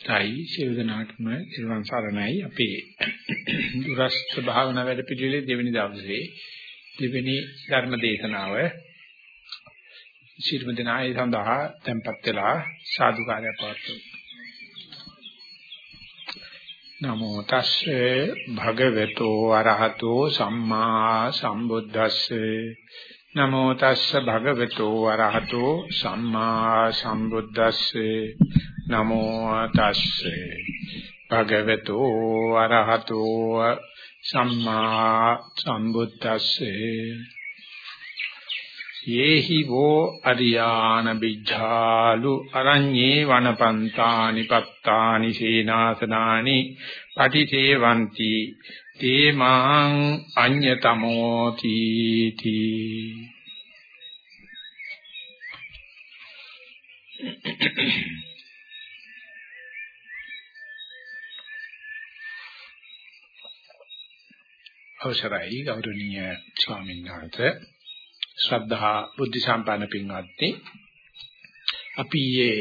තයි සියලු දෙනාටම ඉරුවන් සරණයි. අපේ දුරස්ත භාවනා වැඩ පිළිවිලේ දෙවෙනි දවසේ දෙවෙනි ධර්ම දේශනාව ශිර්ම දනාය සඳහා tempත් වෙලා සාදුකාරය පවත්වමු. නමෝ තස්සේ භගවතු අරහතෝ සම්මා සම්බුද්දස්සේ. නමෝ තස්ස භගවතු වරහතෝ සම්මා සම්බුද්දස්සේ. නමෝ තස්සේ. භගවතු වරහතෝ සම්මා සම්බුද්දස්සේ. යේහි වෝ අරියාන බිජ්ජාලු අරඤ්ඤේ වනපන්තානි පත්තානි සේනාසනානි පටිසේවಂತಿ තේ මාං අඤ්‍යතමෝ තීති. අවසරයි ගෞරවනීය ස්වාමීන් වහන්සේ ශ්‍රද්ධා බුද්ධ සම්පන්න පින්වත්නි අපි ඊයේ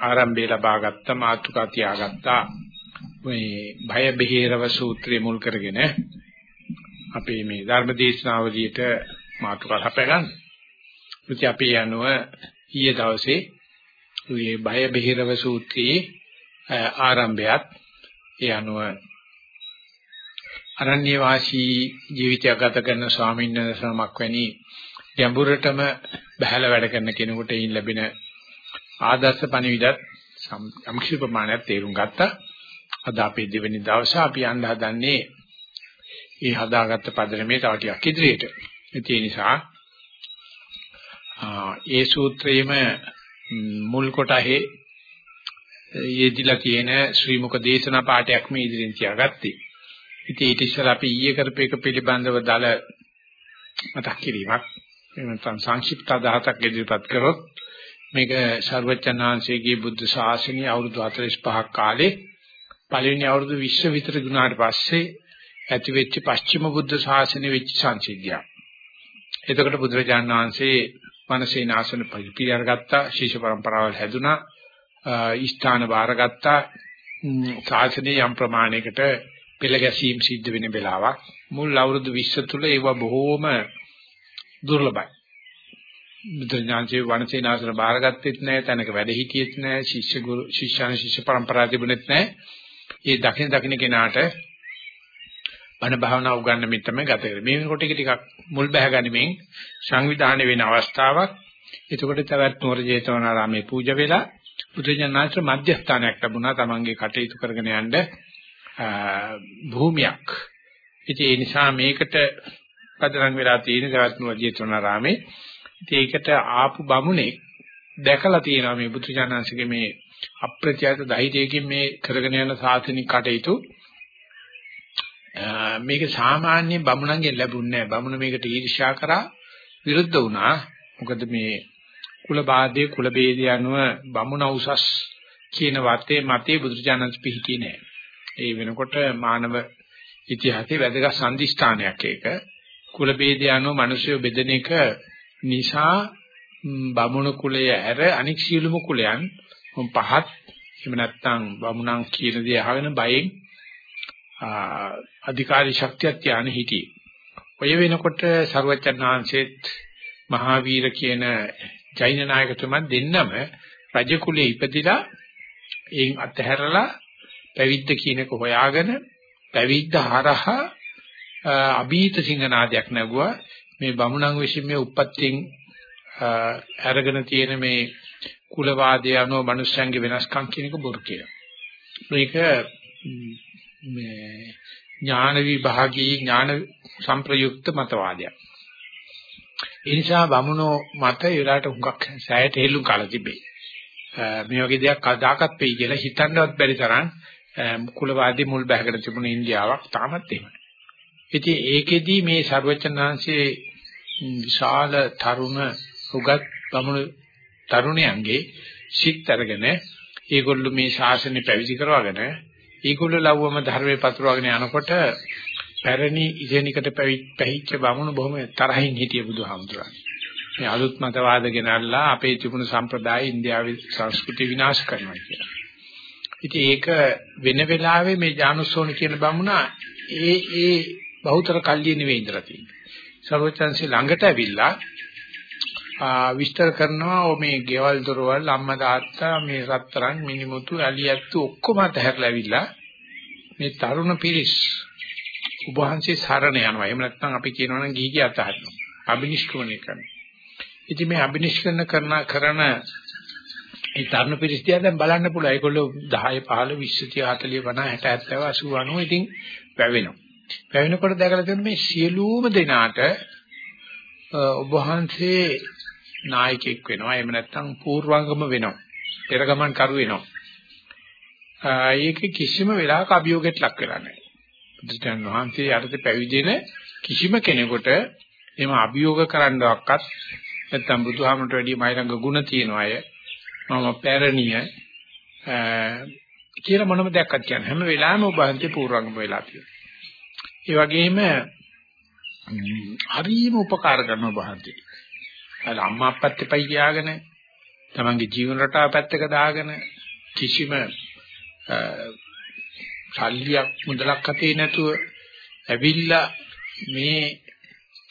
ආරම්භය ලබාගත්ත මාතෘකා තියාගත්තා මේ භය බෙහෙරව සූත්‍රය මුල් කරගෙන අපේ මේ ධර්ම දේශනාවලියට මාතෘකා හපගන්න. ඉතින් අපි යනුව ඊයේ දවසේ මේ භය බෙහෙරව සූත්‍රයේ ආරම්භයත් ඒ අනුව අරණ්‍ය වාසී ජීවිතය ගත කරන ස්වාමීන් වහන්සේ නමක් වැනි ගැඹුරටම බහැල වැඩ කරන කෙනෙකුට ඉන් ලැබෙන ආදර්ශ පණිවිඩත් සම්ක්ෂිප ප්‍රමාණයක් තේරුම් ගත්තා. අද අපේ දෙවෙනි දවසේ අපි යන්න හදන්නේ මේ හදාගත්ත පදනමේ තව ටිකක් ඉදිරියට. ඒ නිසා ඒ සූත්‍රයේම මුල් කොටහේ යෙදිලා තියෙන ශ්‍රී මුක දේශනා පාඩයක් මේ ඉදිරියෙන් තියාගත්තේ. ඉතින් ඊට ඉස්සෙල්ලා අපි ඊයේ කරපු එක පිළිබඳව දල මතක් කිරීමක් එහෙම නැත්නම් සංක්ෂිප්ත අදහසක් ඉදිරිපත් කරොත් මේක ਸਰවචනාංශයේ බුද්ධ ශාසනය අවුරුදු 45ක් කාලේ පළවෙනි අවුරුදු 20 විතර දුනාට පස්සේ ඇති වෙච්ච පස්චිම බුද්ධ ශාසනය වෙච්ච සංසිද්ධියක්. එතකොට බුදුරජාණන් වහන්සේ මනසේනාසන පිළිපිරගත්තා ශිෂ්‍ය පරම්පරාවල් හැදුනා ස්ථාන බාරගත්තා ශාසනයේ යම් ප්‍රමාණයකට පෙළ ගැසීම් සිද්ධ වෙන වෙලාවක් මුල් අවුරුදු 20 තුල ඒව බොහෝම දුර්ලභයි. බුදුඥානසේ වනසේනාසන බාරගත්තෙත් නැහැ, තැනක වැඩ හිටියෙත් නැහැ, ශිෂ්‍ය ගුරු ශිෂ්‍යාන ශිෂ්‍ය පරම්පරාව තිබුණෙත් නැහැ. ඒ දකින දකින කෙනාට බණ භාවනා උගන්වමින් තමයි ගත කරන්නේ. මේ වෙනකොට ටික ටිකක් මුල් බැහැගනිමින් සංවිධානය වෙන අවස්ථාවක්. එතකොට තවත් නුවර ජේතවනාරාමේ පූජා වෙලා බුදුජානනාංශ මධ්‍යස්ථානයක් ලැබුණා තමන්ගේ කටයුතු කරගෙන යන්න භූමියක්. ඉතින් ඒ නිසා මේකට පදනම් වෙලා තියෙන තවත් නුවර ජේතවනාරාමේ. ඉතින් ඒකට ආපු බමුණේ දැකලා තියෙනවා මේ බුදුජානනාංශගේ මේ අප්‍රත්‍යාත ධෛර්යයෙන් මේ කරගෙන යන සාසනික කටයුතු මේක සාමාන්‍ය බමුණන්ගෙන් ලැබුණේ නැහැ. බමුණ මේකට ඊර්ෂ්‍යා කරා විරුද්ධ වුණා. මොකද මේ කුල බාධේ කුල ભેදය අනුව බමුණ උසස් කියන වතේ මතේ බුදුරජාණන් පිහිටියේ නැහැ. ඒ වෙනකොට මානව ඉතිහාසයේ වැදගත් සම්දිස්ථානයක් ඒක. කුල ભેදය අනුව මිනිස්සු බෙදෙන එක නිසා බමුණු කුලය ඇර අනික් සියලුම කුලයන් පහත් එහෙම නැත්නම් බමුණන් කියන දේ අහගෙන බයෙන් අධිකාරී ශක්තියක් ත්‍යාන හිටියේ. ඔය වෙනකොට සර්වචන් වහන්සේත් මහාවීර කියන ජෛන නායකතුමා දෙන්නම රජ කුලයේ ඉපදිලා එයින් අතහැරලා පැවිද්ද කියනක හොයාගෙන පැවිද්ද හරහා අභීත සිංහනාදයක් නැගුවා මේ බමුණන් විසින් මේ උප්පත්තියෙන් අරගෙන තියෙන මේ කුලවාදය අනුව මිනිස්යන්ගේ වෙනස්කම් කියන එක බොරු කියලා. මේක මේ ඥාන විභාගී ඥාන සංප්‍රයුක්ත මතවාදයක්. ඒ නිසා බමුණෝ මත ඒලාට හුඟක් සෑයට හෙල්ලුම් කාලා තිබේ. මේ වගේ දෙයක් කදාකත් වෙයි කියලා හිතන්නවත් බැරි තරම් කුලවාදී මුල් බැහැගෙන තිබුණ ඉන්දියාවක් තාමත් එහෙමයි. ඉතින් ඒකෙදි මේ ਸਰවචනාංශයේ විශාල තරුණ උගත් බමුණු තරුණයන්ගේ සිත් අරගෙන ඒගොල්ලෝ මේ ශාසනය පැවිදි කරවගෙන ඒගොල්ලෝ ලව්වම ධර්මයේ පතුරවගෙන යනකොට පැරණි ඉගෙනිකට පැවිච්ච බමුණු බොහොම තරහින් හිටිය බුදුහාමුදුරන්. මේ අලුත් මතවාද ගෙනල්ලා අපේ තිබුණු සම්ප්‍රදාය ඉන්දියාවේ සංස්කෘතිය විනාශ කරනවා කියලා. ඉතින් ඒක වෙන වෙලාවෙ මේ ජානුස්සෝනි කියන බමුණා ඒ ඒ බහුතර කල්ලිය නෙවෙයි ඉඳලා තියෙන්නේ. සර්වචන්සි ළඟට ඇවිල්ලා විස්තර කරනවා මේ ගෙවල් දොරවල් අම්මා තාත්තා මේ රත්තරන් මිනිමුතු ඇලියත්තු ඔක්කොම අතහැරලා ඇවිල්ලා මේ තරුණ පිරිස් උභාන්සේ සරණ යනවා. එහෙම නැත්නම් අපි කියනවා නම් ගිහි අතහරිනවා. අබිනිෂ්ක්‍රමණය කරනවා. ඉතින් මේ අබිනිෂ්ක්‍රමණ කරන කරන ඒ තරුණ පිරිස් දිහා දැන් බලන්න පුළුවන්. ඒගොල්ලෝ 10 15 20 30 40 50 60 70 80 ඉතින් පැවෙනවා. පැවෙනකොට දැකලා තියෙන මේ සියලුම දෙනාට ඔබ වහන්සේ නායකයෙක් වෙනවා. එහෙම නැත්නම් පූර්වාංගම වෙනවා. පෙරගමන් කරු වෙනවා. ඒක කිසිම වෙලාවක අභියෝගයට ලක් වෙලා නැහැ. බුදුන් වහන්සේ යටතේ පැවිදෙන කිසිම කෙනෙකුට එම අභියෝග කරන්නවක්වත් නැත්නම් බුදුහාමරට වැඩිය මයිරංග ගුණ තියෙන අය මම පැරණිය කියලා මොනම දෙයක් කියන්නේ හැම වෙලාවෙම ඔබ හන්ති පූර්වංගම වෙලා තියෙනවා. ඒ වගේම හරිම උපකාර කරන ඔබ හන්ති. අර අම්මා අප්පත් එපයි කියාගෙන තමන්ගේ ජීවන රටාව පැත්තක දාගෙන කිසිම සල්ලියක් මුදලක් අතේ නැතුව ඇවිල්ලා මේ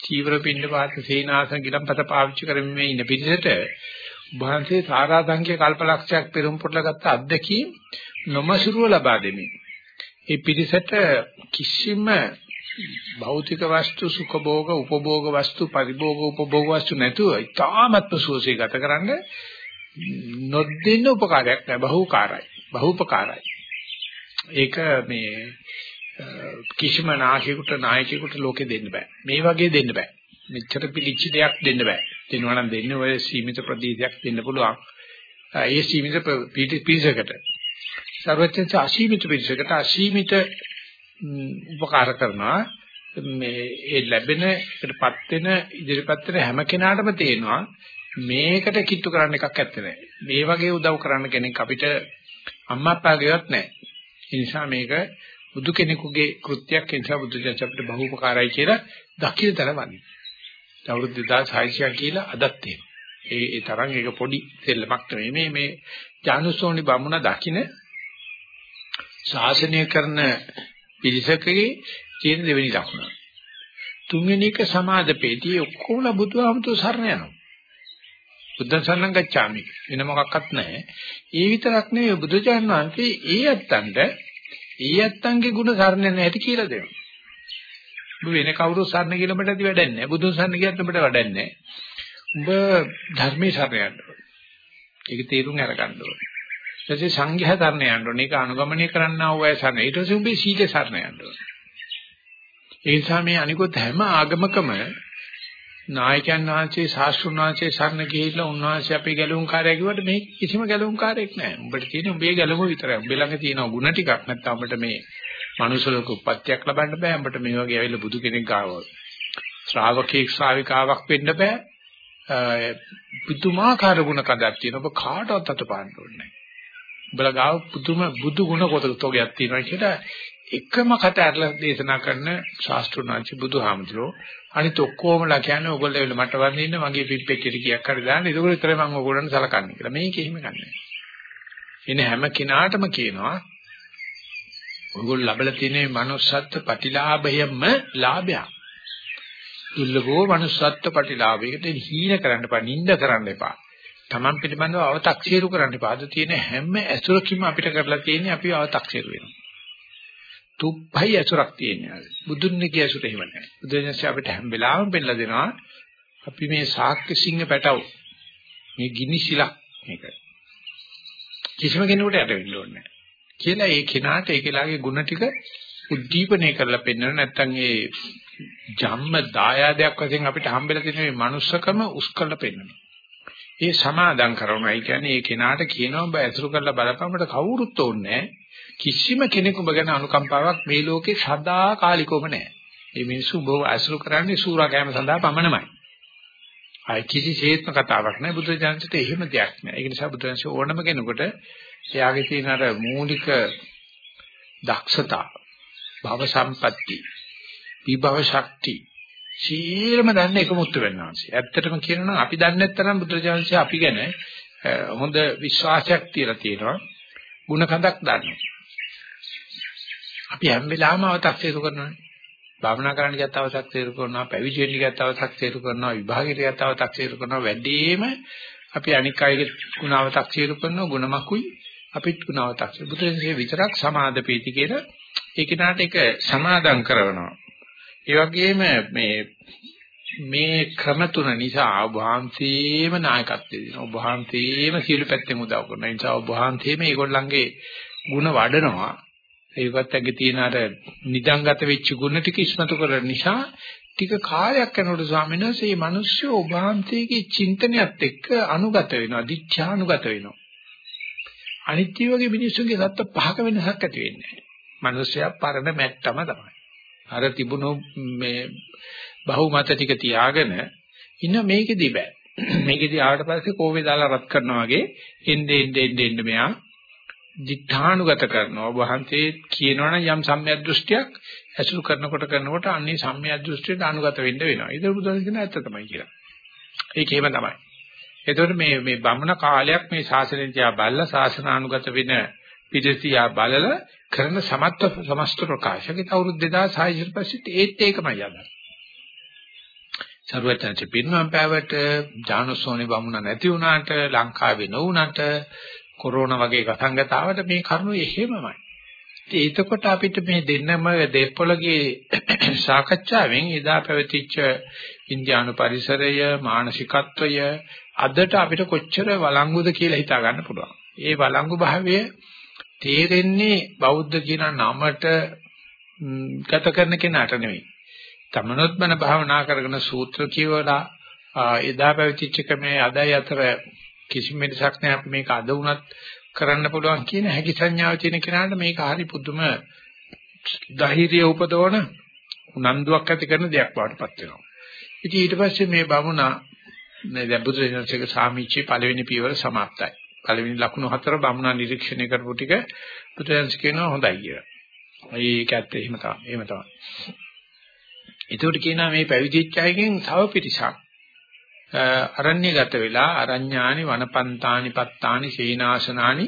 චීවර පින්න පාත සේනාසන ගිලම්පත පාවිච්චි කරමින් මේ ඉන්න පිළිසෙට උභාන්සේ සාරා සංඛ්‍ය කල්පලක්ෂයක් පෙරම් පුරලා ගත්ත අත්දැකීම් නොමසුරුව ලබා දෙමින් ඒ පිළිසෙට කිසිම භෞතික වස්තු සුඛ භෝග උපභෝග වස්තු පරිභෝග උපභෝග වස්තු නැතුව ඉතාමත්ම සුවසේ ගත කරන්න නොදෙන්න උපකාරයක් නැහැ. බහුකාරයි. බහුපකාරයි. ඒක මේ කිසිම නායකයෙකුට නායකයෙකුට ලෝකෙ දෙන්න බෑ. මේ වගේ දෙන්න බෑ. මෙච්චර පිළිච්ච දෙයක් දෙන්න බෑ. දෙනවා නම් දෙන්නේ ඔය සීමිත ප්‍රදේශයක් දෙන්න පුළුවන් ඒ සීමිත පිළිසකට සර්වඥ අසීමිත පිළිසකට අසීමිත උපකාර කරනවා මේ ඒ ලැබෙන එකටපත් වෙන ඉදිරිපත් වෙන හැම කෙනාටම තේනවා මේකට කිට්ටු කරන්න එකක් ඇත්තේ නැහැ. මේ වගේ උදව් කරන්න කෙනෙක් අපිට අම්මා අප්පාගේවත් නැහැ. ඒ නිසා මේක බුදු කෙනෙකුගේ කෘත්‍යයක් ඒ නිසා බුදු දහම අපිට බහුපකාරයි කියලා දකින්න තරවන්නේ. අවුරුදු 2600 කියලා අදත් ඒ ඒ තරම් ඒක පොඩි සෙල්ලමක් නෙමෙයි මේ මේ ජානුසෝනි බමුණ දකින්න ශාසනය කරන පිරිසකගේ තියෙන දෙවෙනි ලක්ෂණ. තුන්වෙනි එක සමාදපේටි ඔක්කොම බුදුහාමුදුර සරණ යනවා. බුද්ධ සරණ ගච්ඡාමි වෙන මොකක්වත් නැහැ. ඒ විතරක් නෙවෙයි බුදුචාන් වහන්සේ ඒ ඇත්තන්ට ඒ ඇත්තන්ගේ ಗುಣ සරණ නැති කියලා දෙනවා. ඔබ වෙන කවුරු සරණ කියලා මට ඇති වැඩක් නැහැ. බුදුන් සරණ කියත් අපිට වැඩක් නැහැ. ඔබ ධර්මයේ සරණ යන්න ඕනේ. ඒක තේරුම් අරගන්න ඕනේ. ඊටසේ සංඝයා සරණ යන්න ඕනේ. ඒක අනුගමනය කරන්නා වූ අය සරණ. ඊට පස්සේ උඹේ සීල සරණ යන්න ඕනේ. ඒ නිසා මේ අනිකොත් හැම ආගමකම නායකයන් වහන්සේ ශාස්ත්‍රුන් වහන්සේ සරණ ගිහිල්ලා උන්වහන්සේ අපේ ගැලවුම් කාර්යය කිව්වට මේ කිසිම ගැලවුම් කාර්යයක් නැහැ. උඹට තියෙන්නේ උඹේ ගැලවුම විතරයි. උඹ ළඟ තියෙන ගුණ ටිකක් නැත්නම් උඹට මේ මනුෂ්‍ය ලෝක උප්පත්තියක් ලබන්න බෑ. උඹට මේ වගේ ඇවිල්ලා බුදු කෙනෙක් ගාව ශ්‍රාවකෙක් ශ්‍රාවිකාවක් වෙන්න බෑ. පුදුමාකාර ගුණ කඩක් තියෙන ඔබ කාටවත් අතපාන්න ඕනේ නැහැ. උඹලා ගාව පුදුම බුදු ගුණ කොටතෝගයක් තියෙනවා කියලා එකම කත අරලා දේශනා කරන ශාස්ත්‍රඥාචි බුදුහාමුදුරෝ අනිත ඔක්කොමලා කියන්නේ ඔයගොල්ලෝ එළ මට වඳින්න මගේ පිප්පෙච්චට කීයක් හරි දාන්න ඒක විතරයි මම ඔයගොල්ලන්ට සලකන්නේ කියලා මේක එහෙම ගන්නෑ එනේ හැම කෙනාටම කියනවා ඔයගොල්ලෝ ලැබලා තියෙන manussත්ත්ව ප්‍රතිලාභයම ලාභයක් දුර්ලභෝ manussත්ත්ව ප්‍රතිලාභයකට හීන කරන්න එපා නිඳ කරන්න එපා Taman පිළිබඳව අව탁සීරු කරන්න එපා අද තියෙන හැම ඇසුරකින්ම අපිට කරලා තියෙන්නේ අපි අව탁සීරු වෙනවා තුප්පයි ඇසුරක් තියෙනවා. බුදුන්නේ කිය ඇසුර එහෙම නැහැ. බුදුන්සේ අපිට හැම වෙලාවෙම පෙන්නලා දෙනවා අපි මේ ශාක්‍ය සිංහ පැටව මේ ගිනි සිලක් මේක. කිසිම කෙනෙකුට යට වෙන්න ඕනේ නැහැ. කියලා ඒ කෙනාට ඒ කෙනාගේ ಗುಣ ටික උද්දීපනය කරලා පෙන්වන නැත්නම් ඒ ජම්ම දායාදයක් වශයෙන් අපිට හම්බෙලා තියෙන මේ manussකම උස් කරලා පෙන්වනවා. ඒ සමාදම් කරනවා. ඒ කියන්නේ ඒ කෙනාට කියනවා ඔබ ඇසුරු කරලා බලපෑමට කවුරුත් ඕනේ නැහැ. කිසිම කෙනෙකු ඔබ ගැන අනුකම්පාවක් මේ ලෝකේ සදා කාලිකවම නැහැ. මේ මිනිස්සු ඔබ ඇසුරු කරන්නේ සූරා කෑම සඳහා පමණමයි. අය කිසිසේත්ම කතාවක් නැහැ බුදුරජාණන්ට එහෙම දෙයක් නැහැ. ඒක නිසා බුදුරජාණන් ඕනම කෙනෙකුට එයාගේ තියෙන අර මූලික දක්ෂතා භව සම්පatti විභව ශක්තිය සීලම දන්න එකමුත්ත වෙනවාසි. ඇත්තටම කියනවා අපි දන්නේ නැත්නම් බුදුරජාණන්සේ අපි ගැන හොඳ විශ්වාසයක් තියලා තියෙනවා. ಗುಣ කඳක් දන්නේ. අපි හැම වෙලාවෙම අවතක් තේරු කරනවානේ. භාවනා කරන්න ගියත් අවතක් තේරු කරනවා, පැවිදි වෙන්න ගියත් අවතක් තේරු කරනවා, විභාගෙට ගියත් අවතක් තේරු කරනවා. වැඩිම අපි අනික් අයගේ ಗುಣ අවතක් තේරු කරනවා, ಗುಣමකුයි අපිත් ගුණවතක්. බුදුරජාණන්සේ විතරක් සමාදපේති කියන ඒ කිනාට එක සමාදම් කරනවා. ඒ වගේම මේ මේ ක්‍රම තුන නිසා වහන්සේම නායකත්වය දෙනවා. ඔබ වහන්සේම සියලු පැත්තෙම උදව් කරනවා. ඒ නිසා ඔබ වහන්සේම මේගොල්ලන්ගේ ಗುಣ වඩනවා. ඒකත් ඇගේ තියෙන අර නිදන්ගත වෙච්ච ගුණ ටික ඉස්මතු කරන නිසා ටික කාලයක් යනකොට ස්වාමීන් වහන්සේ මේ මිනිස්සු ඔබ වහන්සේගේ චින්තනයත් එක්ක අනුගත වෙනවා. දිත්‍යානුගත වෙනවා. අනිත්‍ය වගේ මිනිස්සුන්ගේ සත්‍ය පහක වෙනසක් ඇති වෙන්නේ නැහැ. මිනිස්සයා පරණ මැට්ටම තමයි. අර තිබුණු මේ බහුමත ටික තියාගෙන ඉන්න මේකෙදි බෑ. මේකෙදි ආවට පස්සේ කෝවේ දාලා රත් කරනවා වගේ එන්නේ එන්නේ එන්නේ මෙයා දිඨානුගත කරනවා. ඔබ වහන්සේ කියනවනම් යම් සම්‍යක් දෘෂ්ටියක් ඇසුරු කරනකොට කරනකොට අන්නේ සම්‍යක් දෘෂ්ටියට අනුගත වෙන්න වෙනවා. ඒක බුදුන් කියන ඇත්ත තමයි කියලා. ඒකේම තමයි. එතකොට මේ මේ බමුණ කාලයක් මේ ශාසනය තියා බලලා ශාසනානුගත වෙන පිළිසියා බලලා කරන සමත්ව සමස්ත ප්‍රකාශකේ අවුරුදු 2600 ඊට පස්සෙත් ඒත් ඒකමයි යන්නේ. සර්වඥාච පින්නම් පෑවට ජානසෝනේ බමුණ නැති වුණාට ලංකාවේ නොවුණාට කොරෝනා වගේ ගතංගතාවට මේ කරුණු එහෙමමයි. ඉතින් එතකොට අපිට මේ දෙන්නම දෙපොළගේ සාකච්ඡාවෙන් එදා පැවතිච්ච ඉන්දියානු පරිසරය මානසිකත්වය අදට අපිට කොච්චර වළංගුද කියලා හිතා ගන්න පුළුවන්. ඒ වළංගු භාවය තේරෙන්නේ බෞද්ධ කියන නමට ගත කරන කෙනාට නෙවෙයි. තමනොත් මන භාවනා කරගෙන සූත්‍ර කියවලා එදා පැවතිච්ච ක්‍රමයේ අදයි අතර කිසිම වෙනසක් නැහැ අපි මේක අද වුණත් කරන්න පුළුවන් කියන හැකි සංඥාව තියෙන කෙනාට මේක හරි පුදුම ධෛර්යය උපදවන උනන්දුවක් ඇති කරන දෙයක් වඩපත් වෙනවා. ඉතින් ඊට පස්සේ මේ බමුණා මේ දැන් බුදුරජාණන්සේගේ සාමිච්චේ පළවෙනි පියවර સમાප්තයි. පළවෙනි ලකුණු හතර බමුණා නිරීක්ෂණය කරපු ටික බුදුරජාණන්ස කියනවා හොඳයි කියලා. ඒක ඇත්ත එහෙම තමයි. එහෙම තමයි. ඒකට කියනවා මේ පැවිදිච්ච අයගෙන් තව පිටිසක් අරණ්‍යගත වෙලා අරඤ්ඤානි වනපන්තානි පත්තානි සීනාසනානි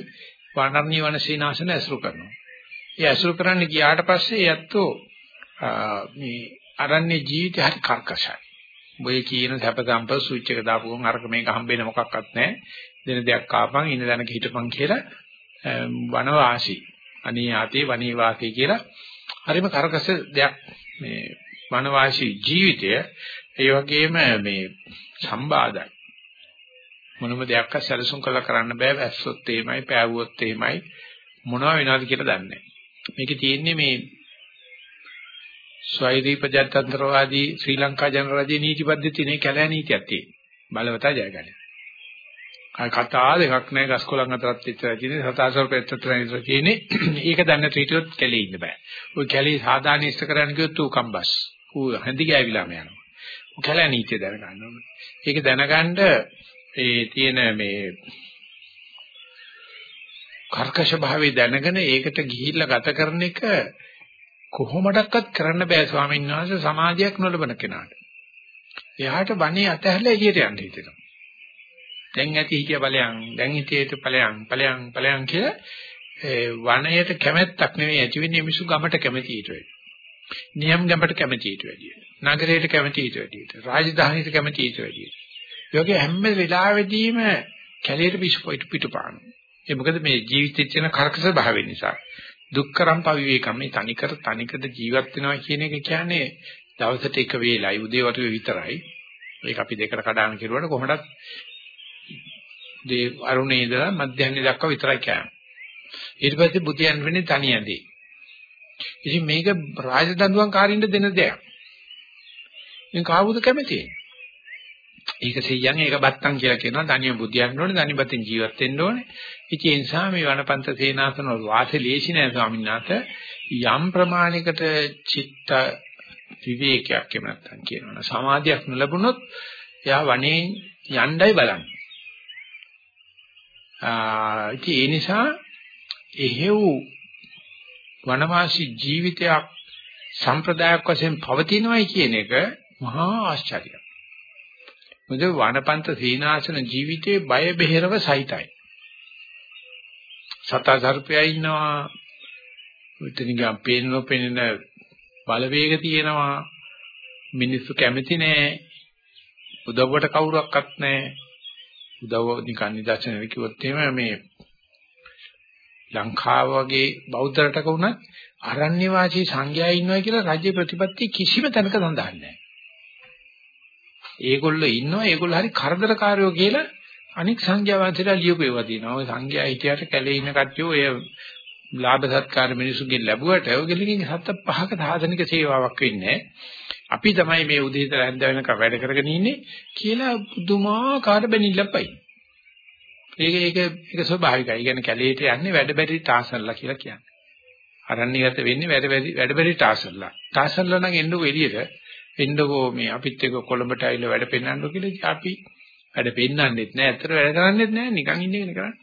වනර්ණී වන සීනාසන ඇසුරු කරනවා. ඒ ඇසුරු කරන්න ගියාට පස්සේ යැත්තෝ මේ අරණ්‍ය ජීවිතය හරි කර්කශයි. ඔය කියන සැප සම්ප ස්විච් එක දාපු ගමන් අරක මේක හම්බෙන්න මොකක්වත් නැහැ. දෙන දෙයක් කාපන් ඉන්න දැනක හිටපන් කියලා වනවාසී. අනී ආතේ වනී වාසී කියලා හරිම කරකස දෙයක් මේ වනවාසී ජීවිතය ඒ වගේම මේ සම්බාධයි. මොනම දෙයක් අසලසුම් කළා කරන්න බෑ වැස්සොත් එහෙමයි පෑවුවොත් එහෙමයි මොනවා වෙනවද කියලා දන්නේ නැහැ. මේකේ තියෙන්නේ මේ ස්වෛරී ප්‍රජාතන්ත්‍රවාදී ශ්‍රී ලංකා ජනරජයේ නීති පද්ධතියේ කැලෑ නීතියක් තියෙනවා. බලවතා ජයගන්න. අය කතා දෙකක් නැහැ ගස්කොලන් අතරත් විතරයි තියෙන්නේ සතාසර පෙත්තතර විතර තියෙන්නේ. ඒක දන්න ත්‍රිටියොත් කැලේ ඉන්න බෑ. ওই කැලේ සාදාන ඉස්ත කරන්න ගියොත් ඌ කම්බස්. ඌ හැඳි ගෑවිලාම යනවා. ඌ කැලෑ නීතිය දැනගන්න ඕනේ. ඒක දැනගන්න ඒ තියෙන මේ කර්කශ භාවය දැනගෙන ඒකට ගිහිල්ලා ගත කරන එක කොහොමඩක්වත් කරන්න බෑ ස්වාමීන් වහන්සේ සමාධියක් නොලබන කෙනාට. එයාට වනේ අතහැරලා එළියට යන්න හිතෙනවා. දැන් ඇති හිතිය ඵලයන්, දැන් හිතේට ඵලයන්, ඵලයන්, ඵලයන් කියලා වනයේට කැමැත්තක් නෙවෙයි ඇති වෙන්නේ මිසු ගමට කැමැති ඊට වැඩි. නියම් ගමට කැමැති ඊට වැඩි. නගරයට කැමැති ඊට වැඩි. රාජධානියට කැමැති ඊට වැඩි. ඒ වගේ හැම වෙලාවෙදීම කැලේට පිටු පිටුපාන. ඒ මොකද මේ ජීවිතේ තියෙන කරකස භාවය නිසා. දුක්කරම් පවිවේකම් මේ තනිකර තනිකද ජීවත් වෙනවා කියන එක කියන්නේ දවසට එක වේලයි උදේ වරුවේ විතරයි. ඒක අපි දෙකට කඩාන කෙරුවට කොහොමදත් දේ අරුණේ ඉඳලා මධ්‍යහ්න දක්වා විතරයි කෑම. ඊට පස්සේ බුතියන් වෙන්නේ තනියදී. ඉතින් මේක රාජදඬුවම් කාරින්න දෙන දෙයක්. ඉතින් කාවුද කැමති? ඒක සෙයියන් ඒක බත්තම් කියලා කියනවා. ධනිය බුදියන්න ඕනේ, ධනිපතින් ජීවත් වෙන්න ඕනේ. ඉතින් ඒ නිසා මේ වනපන්ත සේනාසන වල වාසය ලේසි නෑ ස්වාමීන් වහන්සේ. යම් ප්‍රමාණයකට චිත්ත විවේකයක් එහෙම නැත්නම් කියනවා. සමාධියක් නොලැබුණොත් එයා වනේ යණ්ඩයි බලන්නේ. ආ ඉතින් ඒ නිසා එහෙව් වනවාසී ජීවිතයක් සම්ප්‍රදායක් වශයෙන් පවතිනවයි කියන එක මහා ආශ්චර්යයක්. මොකද වනපන්ත සීනාසන ජීවිතයේ බය බෙහෙරව සහිතයි. සතා සර්පයා ඉන්නවා. උතනිකම් පේන නොපෙනෙන බලවේග තියෙනවා. මිනිස්සු කැමති නෑ. උදව්වට කවුරක්වත් නෑ. උදව්ව නිකන් නිදර්ශනයක් කිව්වොත් එහෙම මේ ලංකාව වගේ බෞද්ධ රටක වුණත් අරණ්‍ය වාසී සංඝයා ඉන්නවා කියලා රාජ්‍ය ප්‍රතිපත්ති කිසිම තැනක සඳහන් නැහැ. ඒගොල්ලෝ ඉන්නවා ඒගොල්ලෝ හරි කරදරකාරයෝ කියලා අනික් සංඝයා වහන්සේලා ලියපු ඒවා තියෙනවා. ඔය සංඝයා හිටියට කැලේ ඉන්න කට්ටිය ඔය ලාභ සත්කාර මිනිසුන්ගෙන් ලැබුවට ඔයගොල්ලෝගෙන් හත පහක සාධනික සේවාවක් වෙන්නේ අපි තමයි මේ උදේ ඉඳලා හැන්ද වෙනකම් වැඩ කරගෙන ඉන්නේ කියලා පුදුමාකාර බැනිල්ලපයි. ඒක ඒක ඒක ස්වභාවිකයි. ඒ කියන්නේ කැලේට යන්නේ වැඩ බැරි තාසල්ලා කියලා කියන්නේ. අරණ්‍යගත වෙන්නේ වැඩ බැරි වැඩ බැරි තාසල්ලා. තාසල්ලා නම් එන්නකෝ එළියට. එන්නකෝ මේ අපිත් එක්ක කොළඹට ආවිල්ලා වැඩ පෙන්නන්නෝ කියලා අපි වැඩ පෙන්නන්නෙත් නෑ. ඇත්තට වැඩ කරන්නෙත් නෑ. නිකන් ඉන්න එක කරන්නේ.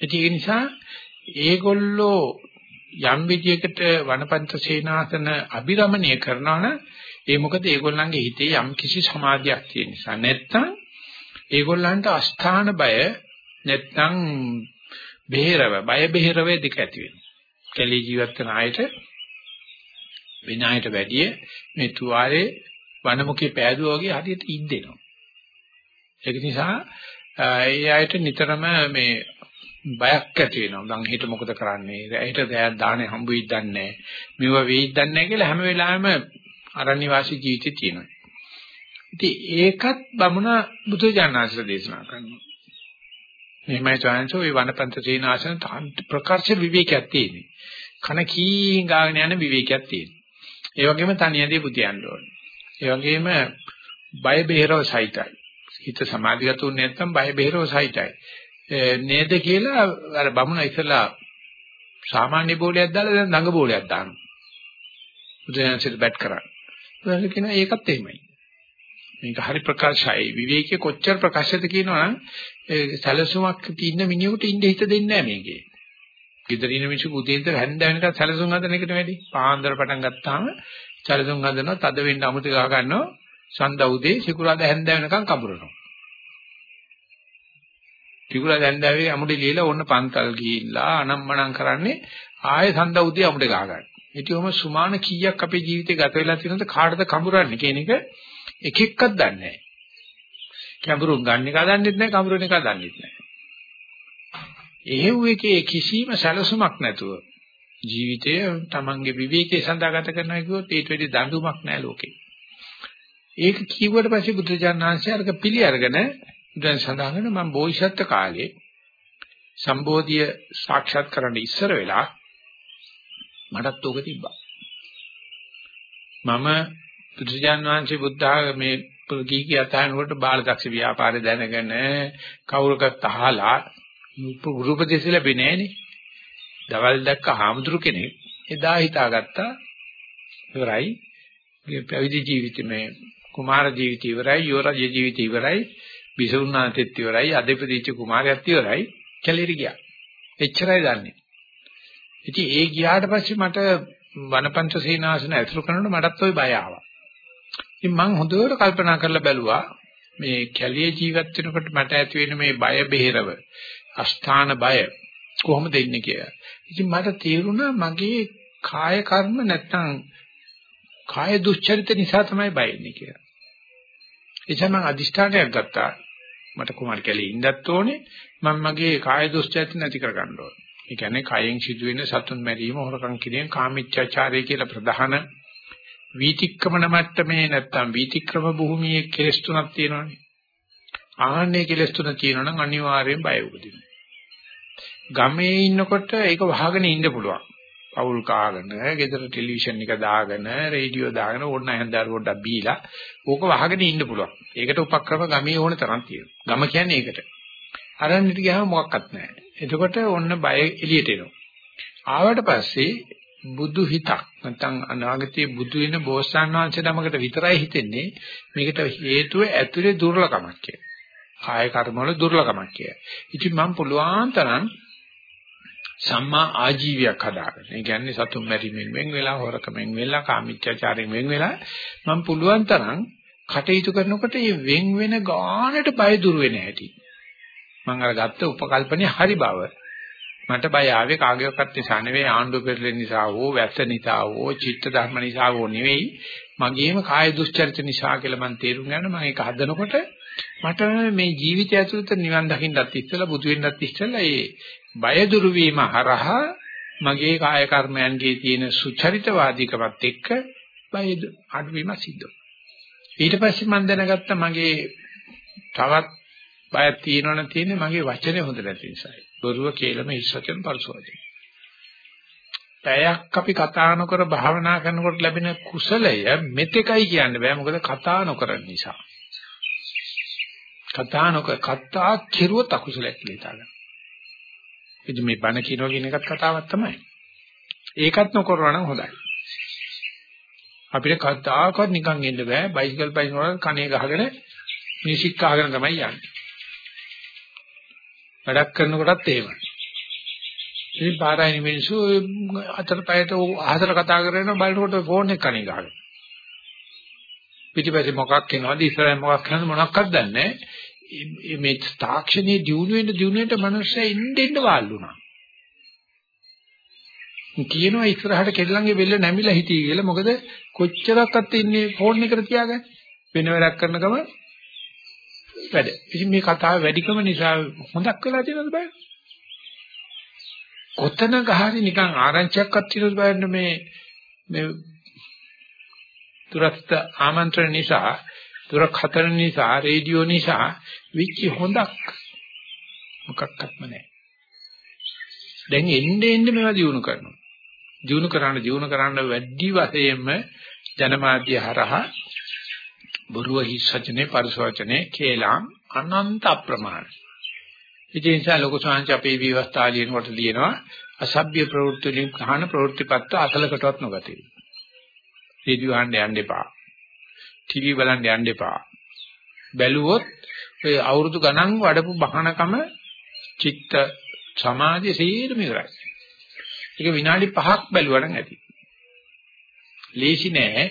ඒ නිසා ඒගොල්ලෝ යම් විදියකට වනපන්ත සේනාසන අභිරමණය කරනවා නම් ඒ මොකද ඒගොල්ලන්ගේ හිතේ යම් කිසි සමාධියක් තියෙන නිසා නැත්තම් ඒගොල්ලන්ට අස්ථාන බය නැත්තම් බෙහෙරව බය බෙහෙරව දෙක ඇති වෙනවා. කැලේ ජීවත් වෙන අයට වෙන අයට වැඩිය මේ තුවාලේ වනමුකේ පෑදුවා වගේ හරියට ඉද්දෙනවා. ඒක නිසා ඒ අයට නිතරම මේ බයක් ඇති වෙනවා. දැන් හිත මොකද කරන්නේ? රැයට දාහනේ හම්බ වෙයිද දන්නේ නැහැ. මෙව වෙයිද දන්නේ නැහැ කියලා හැම වෙලාවෙම අරණ්‍ය වාසී ජීවිතේ තියෙනවා. ඉතින් ඒකත් බමුණ බුදුජානනාංශ දේශනා කරනවා. මෙහෙමයි chance ඔය වනපන්ත සීනාසන ප්‍රකාශ විවේකයක් තියෙන්නේ. කන කීන් ගාගෙන යන විවේකයක් තියෙනවා. ඒ වගේම තනියදී පුතියන්න ඕනේ. ඒ වගේම බය බෙහෙරව සහිතයි. හිත සමාධිගත වුනේ නැත්නම් බය බෙහෙරව සහිතයි. නේද කියලා අර බමුණ ඉතලා සාමාන්‍ය බෝලයක් දාලා දැන් දඟ බෝලයක් දානවා. බුදුන්සෙත් බැට් කරා. ඊට කියනවා ඒකත් එහෙමයි. මේක හරි ප්‍රකාශයි. විවේකයේ කොච්චර ප්‍රකාශද කියනවනම් සැලසුමක් තියෙන මිනිහෙකුට ඉන්න හිත දෙන්නේ නැහැ මේකේ. ගෙදර ඉන්න මිනිස්සු උදේ ඉඳලා හැන්ද වෙනකන් සැලසුම් හදන එකට වැඩි. පාන්දර පටන් ගත්තාම සැලසුම් හදනවා, තද වෙන්න අමුතු ගහ ගන්නවා. සඳ උදේ සිකුරාදා හැන්ද වෙනකන් කඹරනවා. සිකුරාදා හැන්දාවේ අමුඩේ ලියලා ඕන්න පන්තල් ගිහිල්ලා අනම්මනම් කරන්නේ ආයෙ සඳ උදේ අමුඩේ ගහ ගන්න. ඉතින් ඔහම සුමාන කීයක් අපේ ජීවිතේ ගත වෙලා තියෙනවද කාටද කඹරන්නේ කියන එක එක එක්කක් දන්නේ නැහැ. කඹරුන් ගන්න එක දන්නෙත් නැහැ කඹරුන් එක දන්නෙත් නැහැ. එහෙව් එකේ කිසිම සැලසුමක් නැතුව ජීවිතය තමන්ගේ විවේකයේ සඳහා ගත කරනවා කිව්වොත් ඊට වැඩි දඬුවමක් නැහැ ලෝකේ. ඒක කිව්වට පස්සේ බුදුජානනාංශය අරක පිළි අරගෙන දැන් සඳහන් මම බෝසත්ත්ව කාලේ සම්බෝධිය සාක්ෂාත් කරන්න ඉස්සර වෙලා මටත් ඕක තිබ්බා. මම බුදුජාන විශ්වවිද්‍යාලයේ බුද්ධ මේ කීකී අතහනකොට බාලදක්ෂ ව්‍යාපාරය දැනගෙන කවුරකට අහලා උපදේශ ලැබෙන්නේ නෑනේ. දවල් දැක්ක හාමුදුරු කෙනෙක් එදා හිතාගත්තා ඉවරයි. මේ පැවිදි ජීවිතේ මේ කුමාර ජීවිතය ඉවරයි, යෝරජ ජීවිතය ඉවරයි, බිසුණාතෙත් ඉවරයි, අධිපතිච්ච කුමාරයත් ඉවරයි. කැලේට ගියා. එච්චරයි දන්නේ. ඉතින් ඒ ගියාට පස්සේ මට වනපන්ත සීනාසන ඇතුළු කරනකොට මටත් ওই බය ආවා. ඉතින් මම හොඳට කල්පනා කරලා බැලුවා මේ කැලියේ ජීවත් වෙනකොට මට ඇති වෙන මේ බය බෙහෙරව අස්ථාන බය කොහොමද ඉන්නේ කියලා. ඉතින් මට තේරුණා මගේ කාය කර්ම නැත්තම් කාය දුස්චරිත නිසා තමයි බය ඉන්නේ කියලා. එනිසා මම අදිෂ්ඨානයක් ගත්තා. මට කුමාර කැලේ ඉන්නත් ඕනේ මම මගේ කාය දුස්චරිත නැති කරගන්න ඕනේ. ඒ කියන්නේ කයෙන් සිදුවෙන සතුන් මැරීම, හොරකම් කිරීම, කාමීච්ඡාචාරය කියලා ප්‍රධාන වීතික්‍රමන මට්ටමේ නැත්තම් වීතික්‍රම භූමියේ කෙලස් තුනක් තියෙනවානේ. ආහන්නේ කෙලස් තුන තියෙනවා නම් අනිවාර්යෙන් බය උපදිනවා. ගමේ ඉන්නකොට ඒක වහගෙන ඉන්න පුළුවන්. පවුල් කාගෙන, ගෙදර ටෙලිවිෂන් එක දාගෙන, රේඩියෝ දාගෙන ඕන්න හැන්දාර පොඩ්ඩක් බීලා ඕක වහගෙන ඉන්න පුළුවන්. ඒකට උපක්‍රම ගමේ ඕන තරම් තියෙනවා. ගම කියන්නේ ඒකට. අරන්නට ගියාම මොකක්වත් නැහැ. එතකොට ඔන්න බය එළියට එනවා. ආවට පස්සේ බුදු හිතක් නැත්නම් අනාගතයේ බුදු වෙන බෝසතාණන් වහන්සේ නමකට විතරයි හිතෙන්නේ මේකට හේතුව ඇතුලේ දුර්ලකමක් කියලා. කාය කර්ම වල දුර්ලකමක් කියලා. ඉතින් මම පුළුවන් තරම් සම්මා ආජීවයක් හදාගන්න. ඒ කියන්නේ සතුන් මැරීමෙන් වෙන් වෙලා, හොරකමෙන් වෙලා, කාමීච්ඡාචාරයෙන් වෙන් වෙලා මම පුළුවන් තරම් කටයුතු කරනකොට මේ වෙන් වෙන ගානට බය දුර වෙන හැටි. මම අර ගත්ත උපකල්පනේ හරි බව මට බය ආවේ කාගේවත් නිසා නෙවෙයි ආණ්ඩුව පෙරලෙන නිසා හෝ වැස්ස නිසා හෝ චිත්ත ධර්ම නිසා හෝ නෙවෙයි මගේම කාය දුස්චරිත නිසා කියලා මම තේරුම් ගන්න මම ඒක හදනකොට මට මේ ජීවිතය ඇතුළත නිවන් දකින්නත් ඉස්සෙල්ලා බුදු වෙන්නත් ඉස්සෙල්ලා ඒ බය දුරු වීම හරහා මගේ කාය කර්මයන්ගේ තියෙන සුචරිතවාදීකමත් එක්ක බය අඩුවීම සිද්ධ ඊට පස්සේ මම දැනගත්තා මගේ තවත් බයක් තියෙනවනේ තියෙන්නේ මගේ වචනේ හොඳ නැති නිසායි. බොරුව කේලම ඉස්සකෙන් පරිසෝදේ. පැයක් අපි කතා නොකර භාවනා කරනකොට ලැබෙන කුසලය මෙතෙකයි කියන්න බෑ මොකද කතා නොකරන නිසා. කතා නොකර කතා කෙරුවොත් අකුසලයක් කියලා හිතාගන්න. ඉතින් මේ බණ කියනවා කියන එකත් කතාවක් තමයි. ඒකත් නොකරනවා නම් හොඳයි. අපිට කතාවක්වත් නිකන් ඉන්න බෑ. බයිසිකල් පයින්නකොට කනේ ගහගෙන මියුසික් අහගෙන තමයි යන්නේ. වැඩක් කරනකොටත් එහෙමයි. ඉතින් පාරායින මිනිස්සු අතර පයට අහසට කතා කරගෙන බලනකොට ෆෝන් එක කණේ ගහගෙන. පිටිපස්සේ මොකක් එනවද ඉස්සරහින් මොකක් කරනවද මොනක්වත් දන්නේ නැහැ. මේ තාක්ෂණයේ දියුණු වෙන්න දියුණු වෙන්න මිනිස්සු එන්න එන්න වාල්ුණා. කියනවා ඉස්සරහට කෙල්ලන්ගේ බෙල්ල නැමිලා හිටියේ කියලා මොකද කොච්චරක්වත් ඉන්නේ ෆෝන් එකට තියාගන්න වෙන වැඩක් කරන ගම වැඩ. ඉතින් මේ කතාව වැඩිකම නිසා හොඳක් වෙලා තියෙනවද බලන්න. කොතනක හරි නිකන් ආරංචියක්වත් තියෙනවද බලන්න මේ මේ දුරස්ත ආමන්ත්‍රණ නිසා දුරකථන නිසා රේඩියෝ නිසා විචි හොඳක් මොකක්වත්ම නැහැ. දැන් එන්නේ එන්නේ මේවා දිනු කරනවා. දිනු කරන්න දිනු කරන්න වැඩි වශයෙන්ම ජනමාධ්‍ය හරහා බොරුව හිස් වචනේ පරිසවචනේ කේලම් අනන්ත අප්‍රමාණ. ඉතින් ඒ නිසා ලොකු සංහංශ අපේ විවස්ථා ලියනකොට ලියනවා අසභ්‍ය ප්‍රවෘත්ති වලින් කහන ප්‍රවෘත්තිපත්ත අසලකටවත් නොගතියි. රේඩියෝ අහන්න යන්න එපා. ටීවී බලන්න යන්න එපා. බැලුවොත් ඔය අවුරුදු ගණන් වඩපු බහනකම චිත්ත සමාධිය සීරම ඉවරයි. ඒක විනාඩි 5ක් බැලුවා නම් ඇති. ලේසි නෑ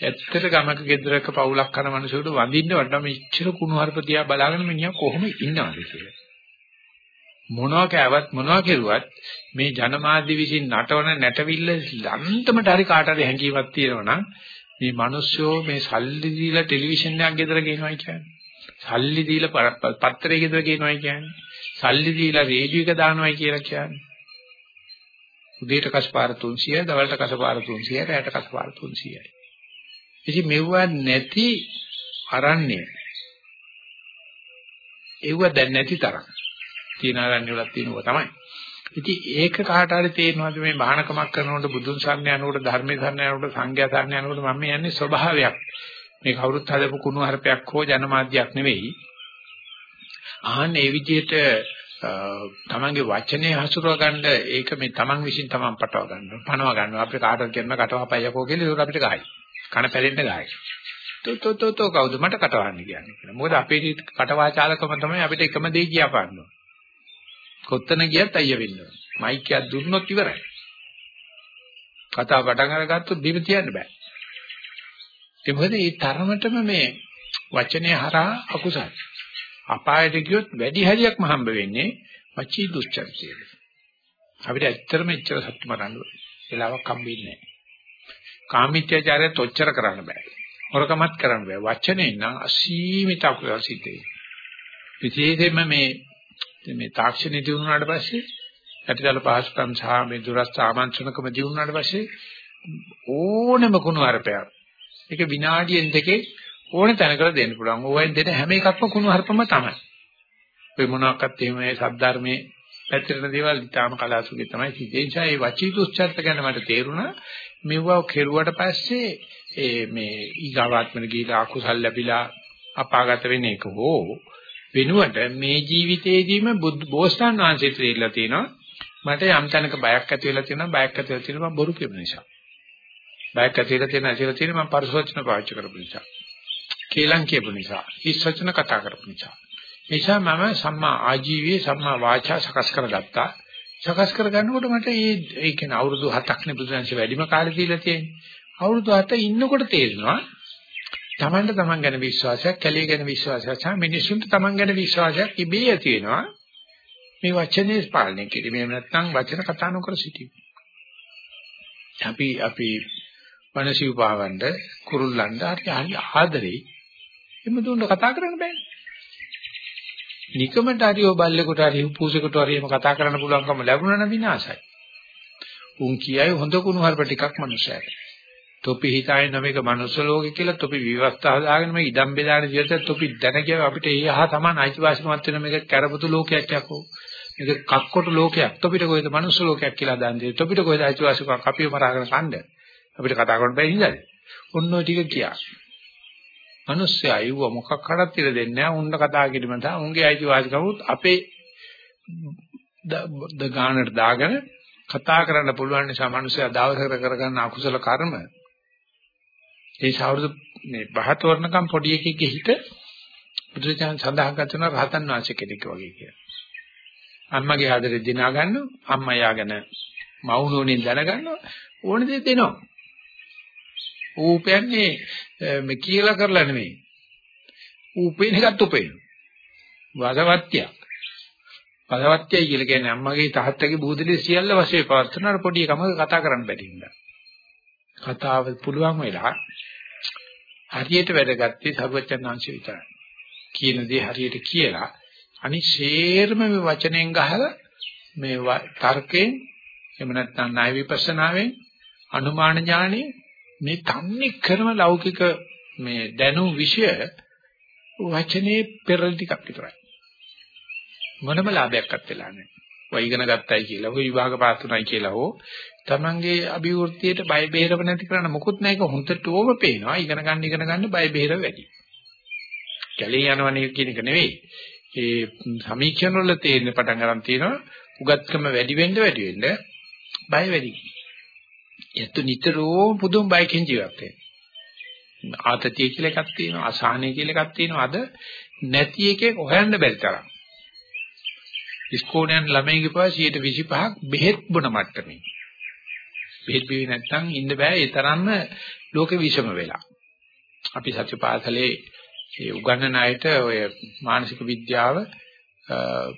ඇත්තට ගමක ගෙදරක පවුලක් කරන මිනිසෙකුට වඳින්න වඩා මෙච්චර කුණු හarp තියා බලාගෙන මිනිහා කොහොම ඉන්නවද කියලා. මොනවා කෑවත් මොනවා කෙරුවත් මේ ජනමාධ්‍ය විසින් නටවන නැටවිල්ල ලන්තමට හරි කාට හරි හැංගීමක් තියෙනවා නම් මේ මිනිස්සුෝ මේ සල්ලි දීලා ටෙලිවිෂන් එකක් ගෙදර ගේනවා කියන්නේ. සල්ලි දීලා පත්තරේ ගෙදර ගේනවා කියන්නේ. සල්ලි දීලා රේඩියෝ එක දානවා කියලා කියන්නේ. උදේට කස්පාර 300යි, දවල්ට කස්පාර 300යි, රාත්‍රීට කස්පාර 300යි. ඉතින් මෙවුවා නැති අරන්නේ. ඒව දැන් නැති තරම්. තියෙන අරන්නේ වලක් තියෙනවා තමයි. ඉතින් ඒක කාට හරි තේරෙනවද මේ බාහනකමක් කරනකොට බුදුන් සරණ යනකොට ධර්මයේ සරණ යනකොට සංඝයා සරණ යනකොට මම යන්නේ ස්වභාවයක්. මේ කවුරුත් හදපු කුණු හarpයක් හෝ ජනමාධ්‍යයක් නෙවෙයි. ආහන්න ඒ විදිහට තමන්ගේ වචනේ හසුරව ගන්න ඒක මේ තමන් විසින් තමන් පටව ගන්නවා. පනව ගන්නවා. අපිට කාටවත් කියන කටවපයකෝ කියලා ඒක අපිට ගහයි. කන පැලෙන්න ගහයි. තෝ තෝ තෝ තෝ කවුද මට කටවන්න කියන්නේ කියලා. මොකද අපේ කටවාචාලකම තමයි අපිට එකම දේ කියපාන්නේ. කොත්තන ගියත් අයිය වෙන්න ඕන. මයික් එකක් දුන්නොත් ඉවරයි. කතාව පටන් අරගත්තොත් බිම තියන්න බෑ. ඒ මොකද මේ තරමටම මේ වචනේ හරහා අකුසල්. අපායට ගියොත් වැඩි හරියක්ම හම්බ වෙන්නේ වචී දුස්චරිතය. අපිට ඇත්තටම එච්චර සත්‍ය මරන්න වෙලාවක් හම්බෙන්නේ නැහැ. කාමීත්‍යචාරයත් ඔච්චර කරන්න බෑ. හොරකමත් කරන්න බෑ. වචනේ නම් අසීමිත අකුසල් සිද්ධ වෙනවා. විශේෂයෙන්ම මේ මේ තාක්ෂණය දිනුනාට පස්සේ ඇතිදල පහසුකම් සහ මේ දුරස්ත ආමන්ත්‍රණකම දිනුනාට පස්සේ ඕනෙම කුණු හරපයක්. ඒක විනාඩියෙන් දෙකේ ඕනේ තැනකට දෙන්න පුළුවන්. ඕවෙන් දෙන හැම එකක්ම කුණු හරපම තමයි. ඔය මොනවාක්වත් එහෙම මේ සද්ධර්මයේ පැතිරෙන දේවල් ඊටාම කලාසුගේ තමයි සිද්ධ. ඒ නිසා මේ වචී දුස්චර්ත ගැන මට තේරුණා මෙවුව කෙරුවට පස්සේ ඒ මේ ඊගාවාත්මන ගීලා අකුසල් ලැබිලා අපාගත වෙන එක හෝ වෙනුවට මේ ජීවිතේදීම බෝසතාන් වහන්සේට ඉල්ලලා තියෙනවා. මට යම් තැනක බයක් ඇති වෙලා තියෙනවා. බයක් ඇති වෙලා තියෙනවා මම බොරු කියපු නිසා. බයක් ඇති වෙලා තියෙන ඇතිලා තියෙන මම පරිසවචන පාවිච්චි කරපු නිසා. කේලම් කියපු නිසා. හිස් වචන කතා කරපු නිසා. නිසා මම සම්මා ආජීවයේ සම්මා වාචා සකස් කරගත්තා. සකස් කර ගන්නකොට මට ඒ ඒ කියන්නේ අවුරුදු 7ක් නේ බුදුන්සේ වැඩිම කාලෙ දීලා තියෙන්නේ. අවුරුදු 7 ඉන්නකොට තේරෙනවා තමන්ට තමන් ගැන විශ්වාසයක්, කැලිය ගැන විශ්වාසයක්, සහ මිනිසුන්ට තමන් ගැන විශ්වාසයක් ඉබේ ඇති වෙනවා. මේ වචනේ පාලනය කිරීම. එහෙම නැත්නම් වචන කතා නොකර සිටීම. අපි අපි වනසිව් පාවන්න කුරුල්ලන්ට හරි හරි ආදරේ එමු දුන්න කතා කරන්න බෑ. නිකමට හරි ඔය බල්ලෙකුට හරි පූසෙකුට හරි එහෙම කතා කරන්න පුළුවන්කම ලැබුණා නම් විනාසයි. උන් කියයි හොඳ කුණු හරප ටිකක් මනුස්සයෙක්. තොපි හිතාගෙන මේක මනුස්ස ලෝකෙ කියලා තොපි විවස්ථා දාගෙන මේ ඉදම් බෙදාන ජීවිතය තොපි දැන කිය අපිට ඊහා සමාන අයිතිවාසිකමක් වෙන මේක කරපතු ලෝකයක් යකෝ. මේක කක්කොට ලෝකයක්. තොපිට කොහෙද මනුස්ස ලෝකයක් කියලා දන්නේ. තොපිට කොහෙද අයිතිවාසිකමක් අපිව මරාගෙන කන්න. අපිට කතා කරන්න බැහැ නේද? ඔන්න ඔය ටික කියා. මිනිස්සයා අයුව මොකක් හරක් තිර දෙන්නේ නැහැ. උන්න කතා කිරීම තමයි උන්ගේ අයිතිවාසිකමුත් අපේ ද ගානට දාගෙන කතා කරන්න පුළුවන් නිසා මිනිස්සයා දවසකට කරගන්න අකුසල කර්ම ඒ සවුරුදු මේ බහතෝරණකම් පොඩි එකෙක්ගේ හිත බුදුචාන් සඳහන් කරන රහතන් වහන්සේ කෙනෙක් වගේ කියලා. අම්මගේ ආදරේ දිනා ගන්නවා අම්මා යාගෙන මවුනෝනේ දැනගන්නවා ඕන දේ දෙනවා. ඌ උපයන්නේ මේ කියලා කරලා නෙමෙයි. ඌ උපේන එකත් උපේන. වදවත්තියක්. වදවත්තිය කියලා කියන්නේ අම්මගේ තාත්තගේ බුදුදලේ සියල්ල වශයෙන් පවත්වන පොඩි එකම කතා කරන්න බැරි හින්දා. කතාව පුළුවන් වෙලා හරියට වැඩගත්තේ සර්වචන්නාංශ විතරයි. කියන දේ හරියට කියලා අනිශේර්ම මේ වචනෙන් ගහලා මේ තර්කයෙන් එහෙම නැත්නම් ණය විපස්සනාවෙන් අනුමාන ඥානෙ මේ තන්නේ කරන ලෞකික මේ දැනුම් විෂය වචනේ පෙරල් ටිකක් විතරයි. මොනම ලාභයක්වත් වෙලා නැහැ. ඔය ඉගෙන ගත්තයි කියලා, ඔය විභාග පාස් වුණයි කියලා හෝ තමන්ගේ අභිවෘද්ධියට බය බේරව නැති කරන මොකුත් නැහැ. ඒක හොඳටම පේනවා. ඉගෙන ගන්න ඉගෙන ගන්න බය බේරව වැඩි. කැලේ යනවනේ කියන එක නෙවෙයි. ඒ සමීක්ෂණ වල තේරෙන පටන් ගන්න තියෙනවා. උගත්කම වැඩි වෙන්න වැඩි වෙන්න බය වැඩි. ඒත් නිතරම පුදුම බයකින් ජීවත් වෙනවා. ආතතිය කියලා එකක් තියෙනවා, අසහනය කියලා එකක් තියෙනවා. අද නැති එකේ හොයන්න බැරි තරම්. ඉස්කෝලෙන් ළමයිගේ පාස් 25ක් බෙහෙත් බොන මට්ටමේ. බෙහෙත් බිවි නැත්තම් ඉන්න බෑ ඒ තරම්ම ලෝකෙ විෂම වෙලා. අපි සත්‍යපාසලේ ඒ උගන්වන අයට ඔය මානසික විද්‍යාව